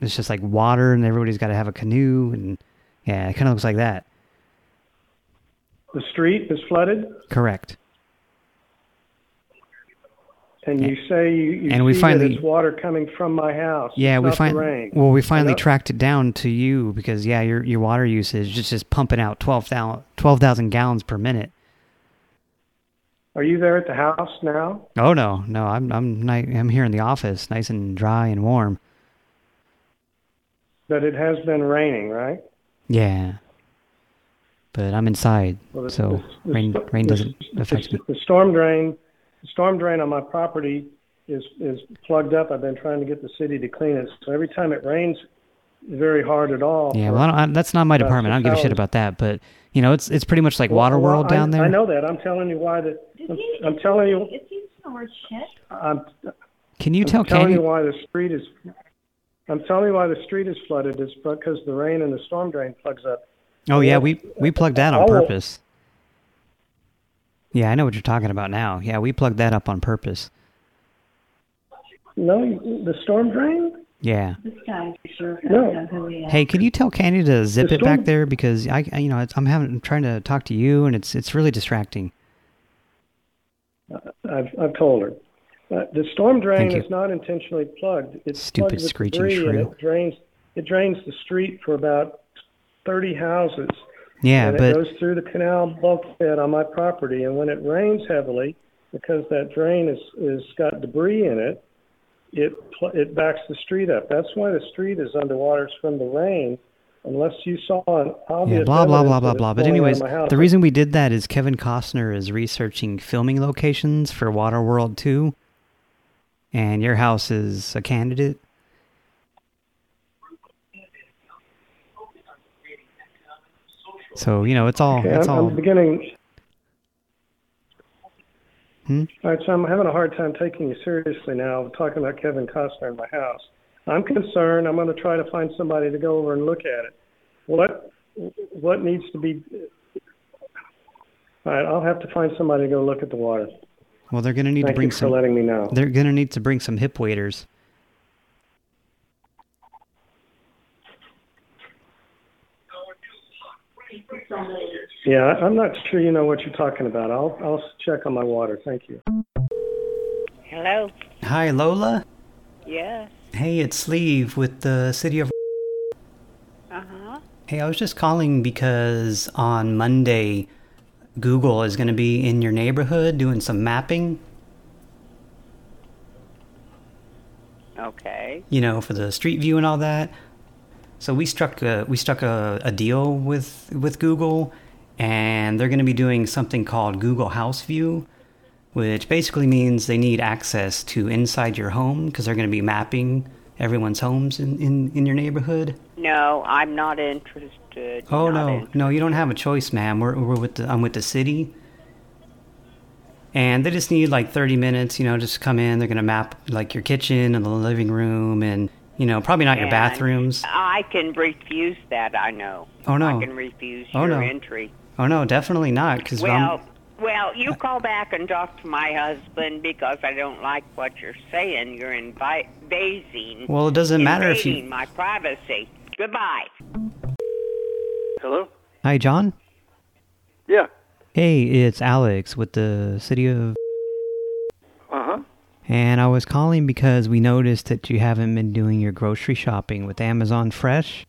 it's just like water and everybody's got to have a canoe and yeah, it kind of looks like that. The street is flooded, Correct. And you say you, you And we finally- water coming from my house. Yeah, we not the find rain. well we finally tracked it down to you because yeah, your your water usage is just pumping out 12,000 12,000 gallons per minute. Are you there at the house now? Oh no, no, I'm I'm I'm here in the office, nice and dry and warm. But it has been raining, right? Yeah. But I'm inside, Well, the- so the- rain the- rain the- doesn't affect me. The storm drain, the storm drain on my property is is plugged up. I've been trying to get the city to clean it. So every time it rains very hard at all. Yeah, for well, I don't, I, that's not my department. I don't give a shit about that. But you know, it's it's pretty much like Well, Water well, World I- down there. I know that. I'm telling you why that. I'm, I'm telling you. Is he somewhere shit? I'm Can you I'm tell telling Candy? you why the street is. I'm telling you why the street is flooded. It's because the rain and the storm drain plugs up. Oh yeah, we we plugged that on Oh. purpose. Yeah, I know what you're talking about now. Yeah, we plugged that up on purpose. No, the storm drain. Yeah. This guy sure No. he. Hey, can you tell Candy to zip The it back there because I, I- you know, it's, I'm having I'm trying to talk to you and it's it's really distracting. I've I've told her. Uh, the storm drain is not intentionally plugged. It's Stupid plugged with screeching debris shrew. it drains it drains the street for about thirty houses. Yeah, and but- it goes through the canal bulkhead on my property. And when it rains heavily, because that drain is is got debris in it, it it backs the street up. That's why the street is underwater it's from the rain. Unless you saw an obvious Yeah, blah blah blah blah blah. But flowing out of anyways, the reason we did that is Kevin Costner is researching filming locations for Waterworld 2, and your house is a candidate. So you know, it's all Okay, it's I'm, all. I'm beginning. Hmm? All right, so I'm having a hard time taking you seriously now, talking about Kevin Costner in my house. I'm concerned. I'm going to try to find somebody to go over and look at it. What what needs to be? All right, I'll have to find somebody to go look at the water. Well, they're going to need Thank to bring some. letting me know. They're going to need to bring some hip waders. Yeah, I- I'm not sure you know what you're talking about. I'll I'll check on my water. Thank you. Hello. Hi, Lola. Yes. Hey, it's Sleeve with the city of. Uh huh. Hey, I was just calling because on Monday, Google is going to be in your neighborhood doing some mapping, Okay. you know, for the street view and all that. So we struck a, we struck a, a deal with with Google, and they're going to be doing something called Google House View, which basically means they need access to inside your home because they're going to be mapping everyone's homes in, in, in your neighborhood. No, I'm not interested. Oh Not no, in- no, you don't have a choice, ma'am. We're we're with the I'm with the city, and they just need like 30 minutes. You know, just come in. They're gonna map like your kitchen and the living room, and you know, probably not your bathrooms. I can refuse that. I know. Oh, no. I can refuse Oh, your no. entry. Oh no, definitely not. Because Well, well, you call back and talk to my husband because I don't like what you're saying. You're invi- invading. Well, it doesn't matter if you- invading my privacy. Goodbye. Hello? hi, John. Yeah. Hey, it's Alex with the city of, Uh-huh. And I was calling because we noticed that you haven't been doing your grocery shopping with Amazon Fresh.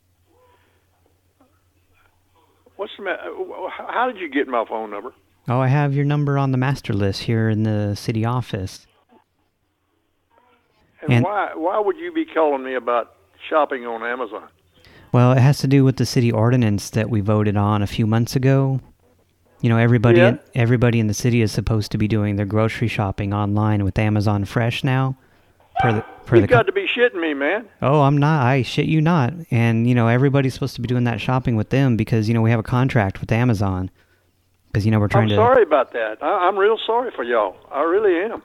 What's the matter? How did you get my phone number? Oh, I have your number on the master list here in the city office. And, And- why why would you be calling me about shopping on Amazon? Well, it has to do with the city ordinance that we voted on a few months ago. You know, everybody Yeah. everybody in the city is supposed to be doing their grocery shopping online with Amazon Fresh now. Per the per You've the got to be shitting me, man. Oh, I'm not. I shit you not. And, you know, everybody's supposed to be doing that shopping with them because, you know, we have a contract with Amazon. Because, you know, we're trying to I'm sorry about that. I, I'm real sorry for y'all. I really am.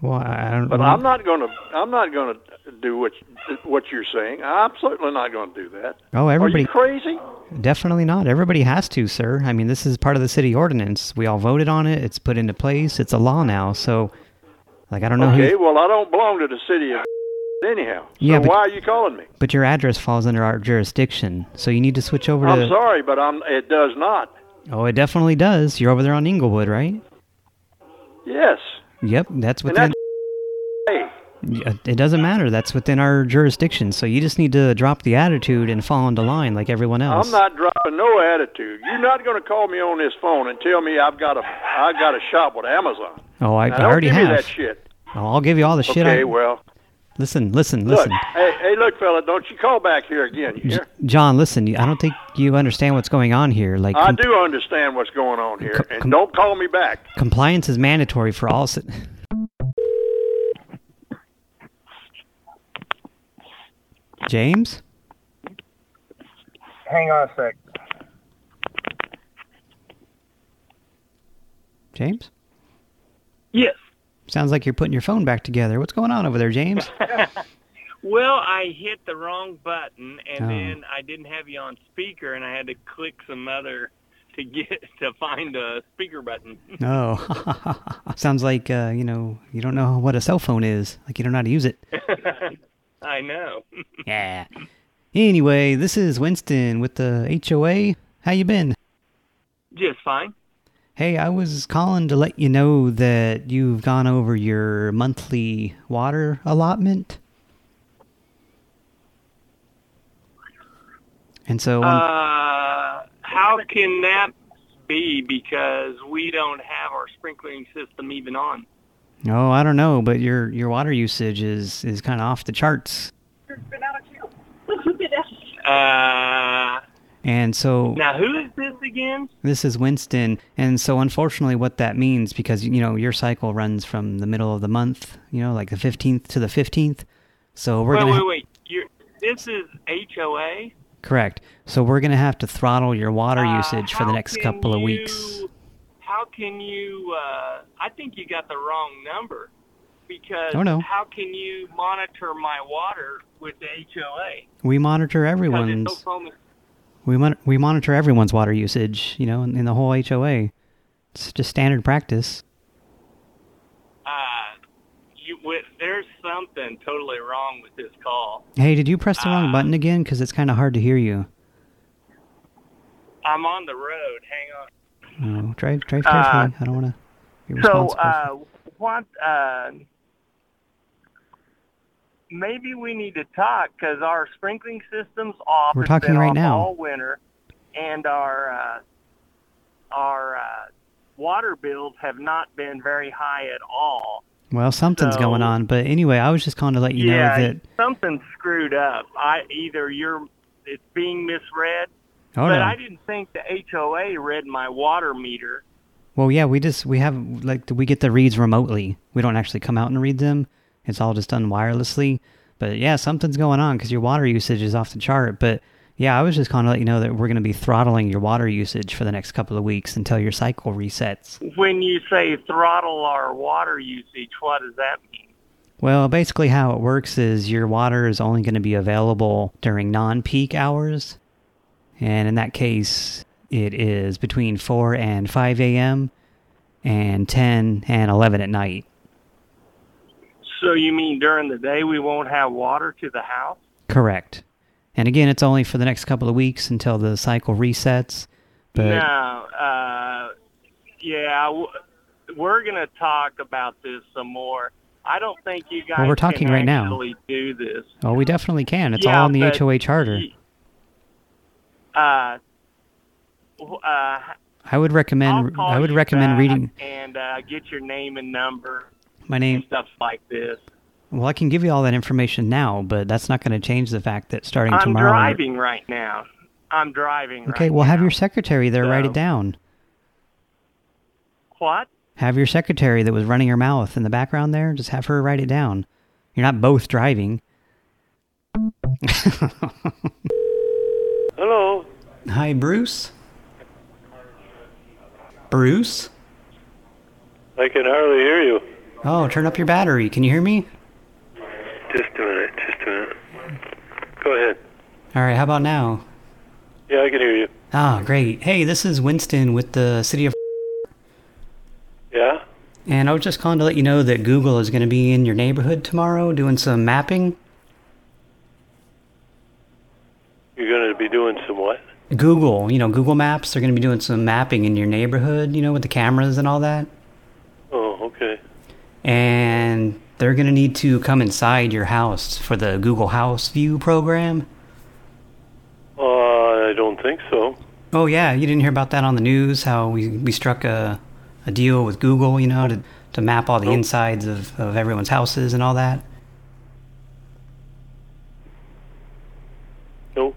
Well, I don't But I'm not going to. I'm not going to do what what you're saying. I'm certainly not going to do that. Oh, everybody... Are you crazy? Definitely not. Everybody has to, sir. I mean, this is part of the city ordinance. We all voted on it. It's put into place. It's a law now. So, like, I don't know Okay. who... Well, I don't belong to the city of anyhow. So Yeah, but- why are you calling me? But your address falls under our jurisdiction. So you need to switch over to... I'm sorry, but I'm. It does not. Oh, it definitely does. You're over there on Inglewood, right? Yes. Yep, that's within... that's. Yeah, It doesn't matter. That's within our jurisdiction. So you just need to drop the attitude and fall into line like everyone else. I'm not dropping no attitude. You're not going to call me on this phone and tell me I've got a I've got a shop with Amazon. Oh, I, I already have. that shit. Oh, I'll give you all the shit. okay, I, well, listen, listen, look, listen, hey, hey, look, fella, don't you call back here again. You hear? John. Listen, I don't think you understand what's going on here. Like, I do understand what's going on here, and don't call me back. compliance is mandatory for all. Ci- James, Hang on a sec. James. Yes. Sounds like you're putting your phone back together. What's going on over there, James? well, I hit the wrong button, and Oh. then I didn't have you on speaker, and I had to click some other to get to find a speaker button. Oh, sounds like, uh, you know, you don't know what a cell phone is. Like you don't know how to use it. I know. Yeah. Anyway, this is Winston with the HOA. How you been? Just fine. Hey, I was calling to let you know that you've gone over your monthly water allotment. And so, Uh, how can that be? Because we don't have our sprinkling system even on. oh, I don't know, but your your water usage is is kind of off the charts. Uh, And so now who is this again? This is Winston, and so unfortunately what that means, because, you know, your cycle runs from the middle of the month, you know, like the 15th to the 15th, so we're wait, going to... wait, wait. You're, this is HOA. Correct. So we're going to have to throttle your water Uh, usage for the next couple of weeks. How can you? Uh, I think you got the wrong number. Because Oh, no. how can you monitor my water with the HOA? We monitor Because everyone's... it's Oklahoma We, mon we monitor everyone's water usage, you know, in, in the whole HOA. It's just standard practice. uh, you, there's something totally wrong with this call. Hey, did you press the Uh, wrong button again? Because it's kind of hard to hear you. I'm on the road. Hang on. Oh, drive, drive Uh. I don't want to be So, uh, what? Uh, maybe we need to talk because our sprinkling system's off. We're talking right now. all winter, and our uh, our uh, water bills have not been very high at all. Well, something's So- going on, but anyway, I was just calling to let you yeah, know that. something's screwed up. I either you're it's being misread, Oh but no! I didn't think the HOA read my water meter. Well, yeah, we just we have like we get the reads remotely. We don't actually come out and read them. It's all just done wirelessly. But yeah, something's going on because your water usage is off the chart. But yeah, I was just calling to let you know that we're going to be throttling your water usage for the next couple of weeks until your cycle resets. When you say throttle our water usage, what does that mean? Well, basically how it works is your water is only going to be available during non-peak hours. And in that case, it is between 4 and 5 a.m. and 10 and 11 at night. So you mean during the day we won't have water to the house? Correct. And again, it's only for the next couple of weeks until the cycle resets. But no, uh, yeah, w- we're going to talk about this some more. I don't think you guys Well, we're talking can right now. do this. oh, we definitely can. It's Yeah, all in the HOA charter. Uh, uh, I would recommend I would recommend reading and uh, get your name and number, my name. stuff like this. Well, I can give you all that information now, but that's not going to change the fact that starting tomorrow I'm driving right now. I'm driving. Okay, right well, have your secretary there write it down. What? Have your secretary that was running her mouth in the background there, just have her write it down. You're not both driving. Hello. Hi, Bruce? Bruce? I can hardly hear you. Oh, turn up your battery. Can you hear me? Just a minute. Just a minute. Go ahead. All right, how about now? Yeah, I can hear you. Ah, great. Hey, this is Winston with the City of... Yeah? And I was just calling to let you know that Google is going to be in your neighborhood tomorrow doing some mapping. You're going to be doing some what? Google, you know, Google Maps, they're going to be doing some mapping in your neighborhood, you know, with the cameras and all that. Oh, okay. And they're going to need to come inside your house for the Google House View program. Uh, I don't think so. Oh, yeah, you didn't hear about that on the news, how we, we struck a, a deal with Google, you know, to, to map all the insides of, of everyone's houses and all that? Nope.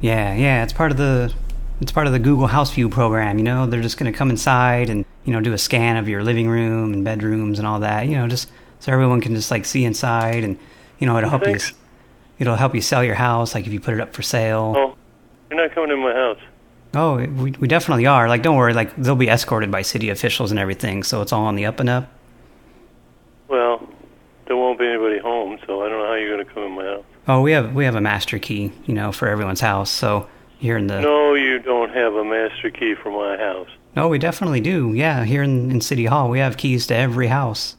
Yeah, yeah, it's part of the it's part of the Google House View program, you know? They're just going to come inside and, you know, do a scan of your living room and bedrooms and all that, you know, just so everyone can just like see inside and, you know, it'll help Thanks. you it'll help you sell your house like if you put it up for sale. Oh, you're not coming in my house. Oh, we we definitely are. Like don't worry, like they'll be escorted by city officials and everything, so it's all on the up and up. Well, there won't be anybody home, so I don't know how you're going to come in my house. Oh, we have we have a master key, you know, for everyone's house. So here in the No, you don't have a master key for my house. No, we definitely do. Yeah, here in, in City Hall, we have keys to every house.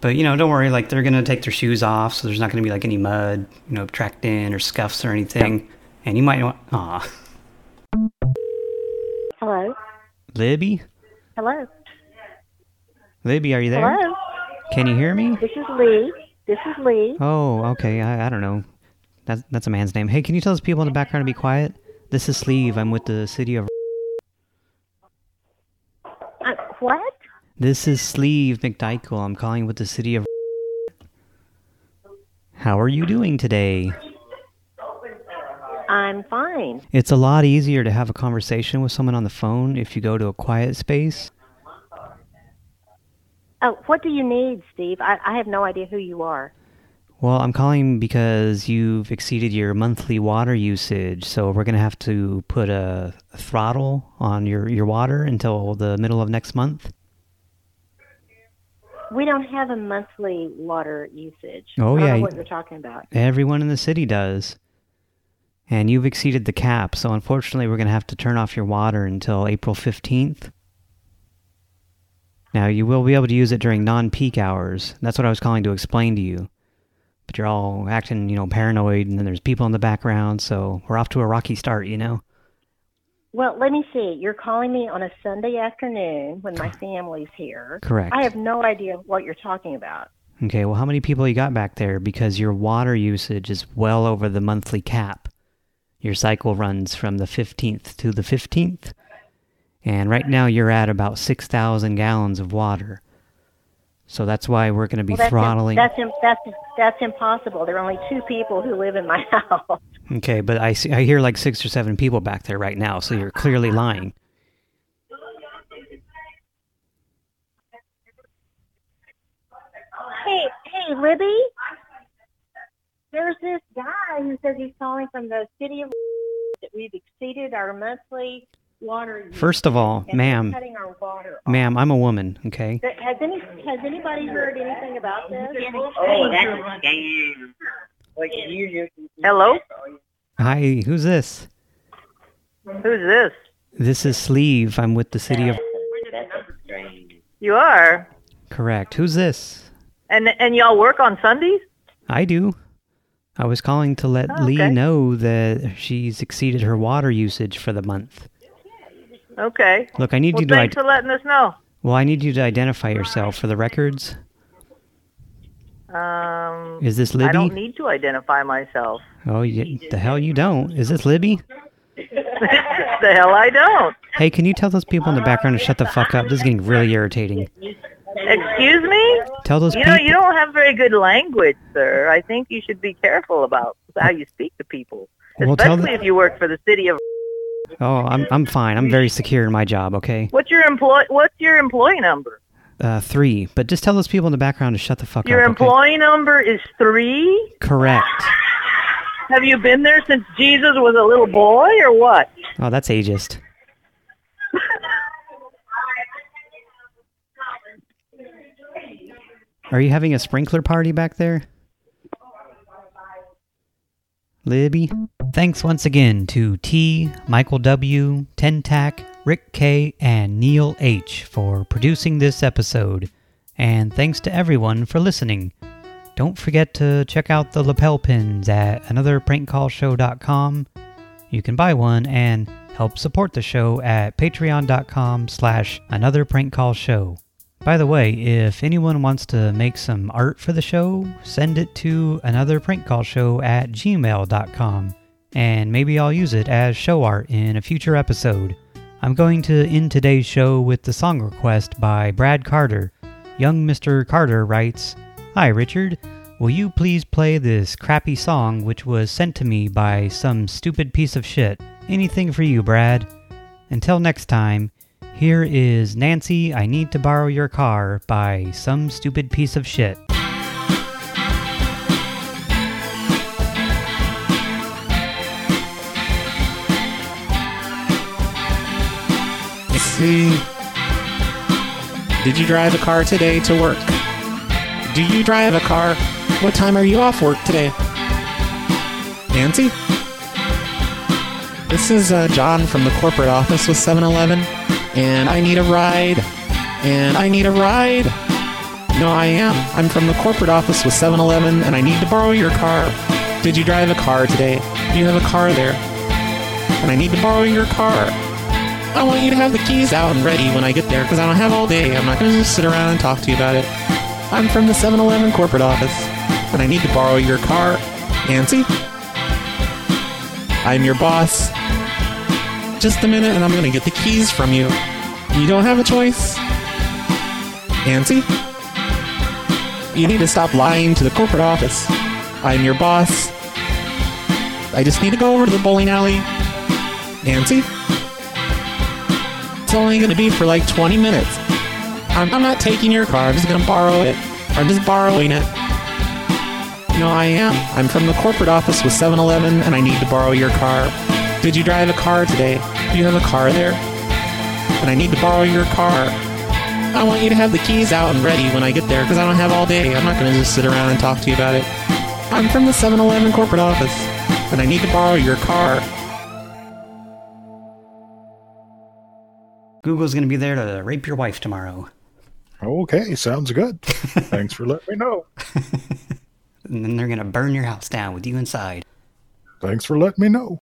But, you know, don't worry, like, they're going to take their shoes off, so there's not going to be, like, any mud, you know, tracked in or scuffs or anything. And you might want... Aw. Hello? Libby? Hello? Libby, are you there? Hello? Can you hear me? This is Lee. This is Lee. Oh, okay. I, I don't know. That's, that's a man's name. Hey, can you tell those people in the background to be quiet? This is Sleeve. I'm with the city of... Uh, what? This is Sleeve McDykel. I'm calling with the city of... How are you doing today? I'm fine. It's a lot easier to have a conversation with someone on the phone if you go to a quiet space. Oh, what do you need, Steve? I, I have no idea who you are. Well, I'm calling because you've exceeded your monthly water usage, so we're going to have to put a throttle on your, your water until the middle of next month. We don't have a monthly water usage. Oh, I don't yeah. know what you're talking about. Everyone in the city does. And you've exceeded the cap, so unfortunately we're going to have to turn off your water until April 15th. Now, you will be able to use it during non-peak hours. That's what I was calling to explain to you. But you're all acting, you know, paranoid, and then there's people in the background, so we're off to a rocky start, you know? Well, let me see. You're calling me on a Sunday afternoon when my family's here. Correct. I have no idea what you're talking about. Okay, well, how many people you got back there? Because your water usage is well over the monthly cap. Your cycle runs from the 15th to the 15th. And right now you're at about 6,000 gallons of water. So that's why we're going to be well, that's throttling... Im- that's, Im- that's, that's impossible. There are only two people who live in my house. Okay, but I, see, I hear like six or seven people back there right now, so you're clearly lying. Hey, hey, Libby. There's this guy who says he's calling from the city of that we've exceeded our monthly water use. First of all, ma'am, cutting our water off. ma'am, I'm a woman, okay? Has any has anybody heard anything about this? Oh, that's oh, a scam. Hello? Hi, who's this? Who's this? This is Sleeve. I'm with the city of... You are? Correct. Who's this? And and y'all work on Sundays? I do. I was calling to let Oh, Lee know that she's exceeded her water usage for the month. Okay. Look, I need well, you to... thanks for letting us know. Well, I need you to identify yourself for the records. Um, Is this Libby? I don't need to identify myself. Oh, you, the hell you don't. Is this Libby? the hell I don't. Hey, can you tell those people in the background to shut the fuck up? This is getting really irritating. Excuse me? Tell those people. You know, you don't have very good language, sir. I think you should be careful about how you speak to people, Well, especially the- if you work for the city of. Oh, I'm I'm fine. I'm very secure in my job, okay? What's your employ? What's your employee number? Uh, three. But just tell those people in the background to shut the fuck Your up, Your employee number is three. Correct. Have you been there since Jesus was a little boy, or what? Oh, that's ageist. Are you having a sprinkler party back there? Libby? Thanks once again to T, Michael W, Tentac, Rick K, and Neil H for producing this episode. And thanks to everyone for listening. Don't forget to check out the lapel pins at anotherprankcallshow.com. You can buy one and help support the show at patreon.com slash anotherprankcallshow. By the way, if anyone wants to make some art for the show, send it to anotherprankcallshow at gmail.com, and maybe I'll use it as show art in a future episode. I'm going to end today's show with the song request by Brad Carter. Young Mr. Carter writes, Hi Richard, will you please play this crappy song which was sent to me by some stupid piece of shit? Anything for you, Brad. Until next time, here is Nancy, I Need to Borrow Your Car by some stupid piece of shit. See, did you drive a car today to work? Do you drive a car? What time are you off work today? Nancy? This is uh, John from the corporate office with 7 Eleven, and I need a ride. And I need a ride. No, I am. I'm from the corporate office with 7 Eleven, and I need to borrow your car. Did you drive a car today? Do you have a car there? And I need to borrow your car. I want you to have the keys out and ready when I get there because I don't have all day. I'm not going to just sit around and talk to you about it. I'm from the 7 Eleven corporate office, and I need to borrow your car. Nancy? I'm your boss. Just a minute, and I'm going to get the keys from you. You don't have a choice. Nancy? You need to stop lying to the corporate office. I'm your boss. I just need to go over to the bowling alley. Nancy? It's only going to be for like 20 minutes. I'm, I'm not taking your car. I'm just going to borrow it. I'm just borrowing it. No, I am. I'm from the corporate office with 7 Eleven, and I need to borrow your car. Did you drive a car today? Do you have a car there? And I need to borrow your car. I want you to have the keys out and ready when I get there because I don't have all day. I'm not going to just sit around and talk to you about it. I'm from the 7 Eleven corporate office, and I need to borrow your car. Google's going to be there to rape your wife tomorrow. Okay, sounds good. Thanks for letting me know. And then they're going to burn your house down with you inside. Thanks for letting me know.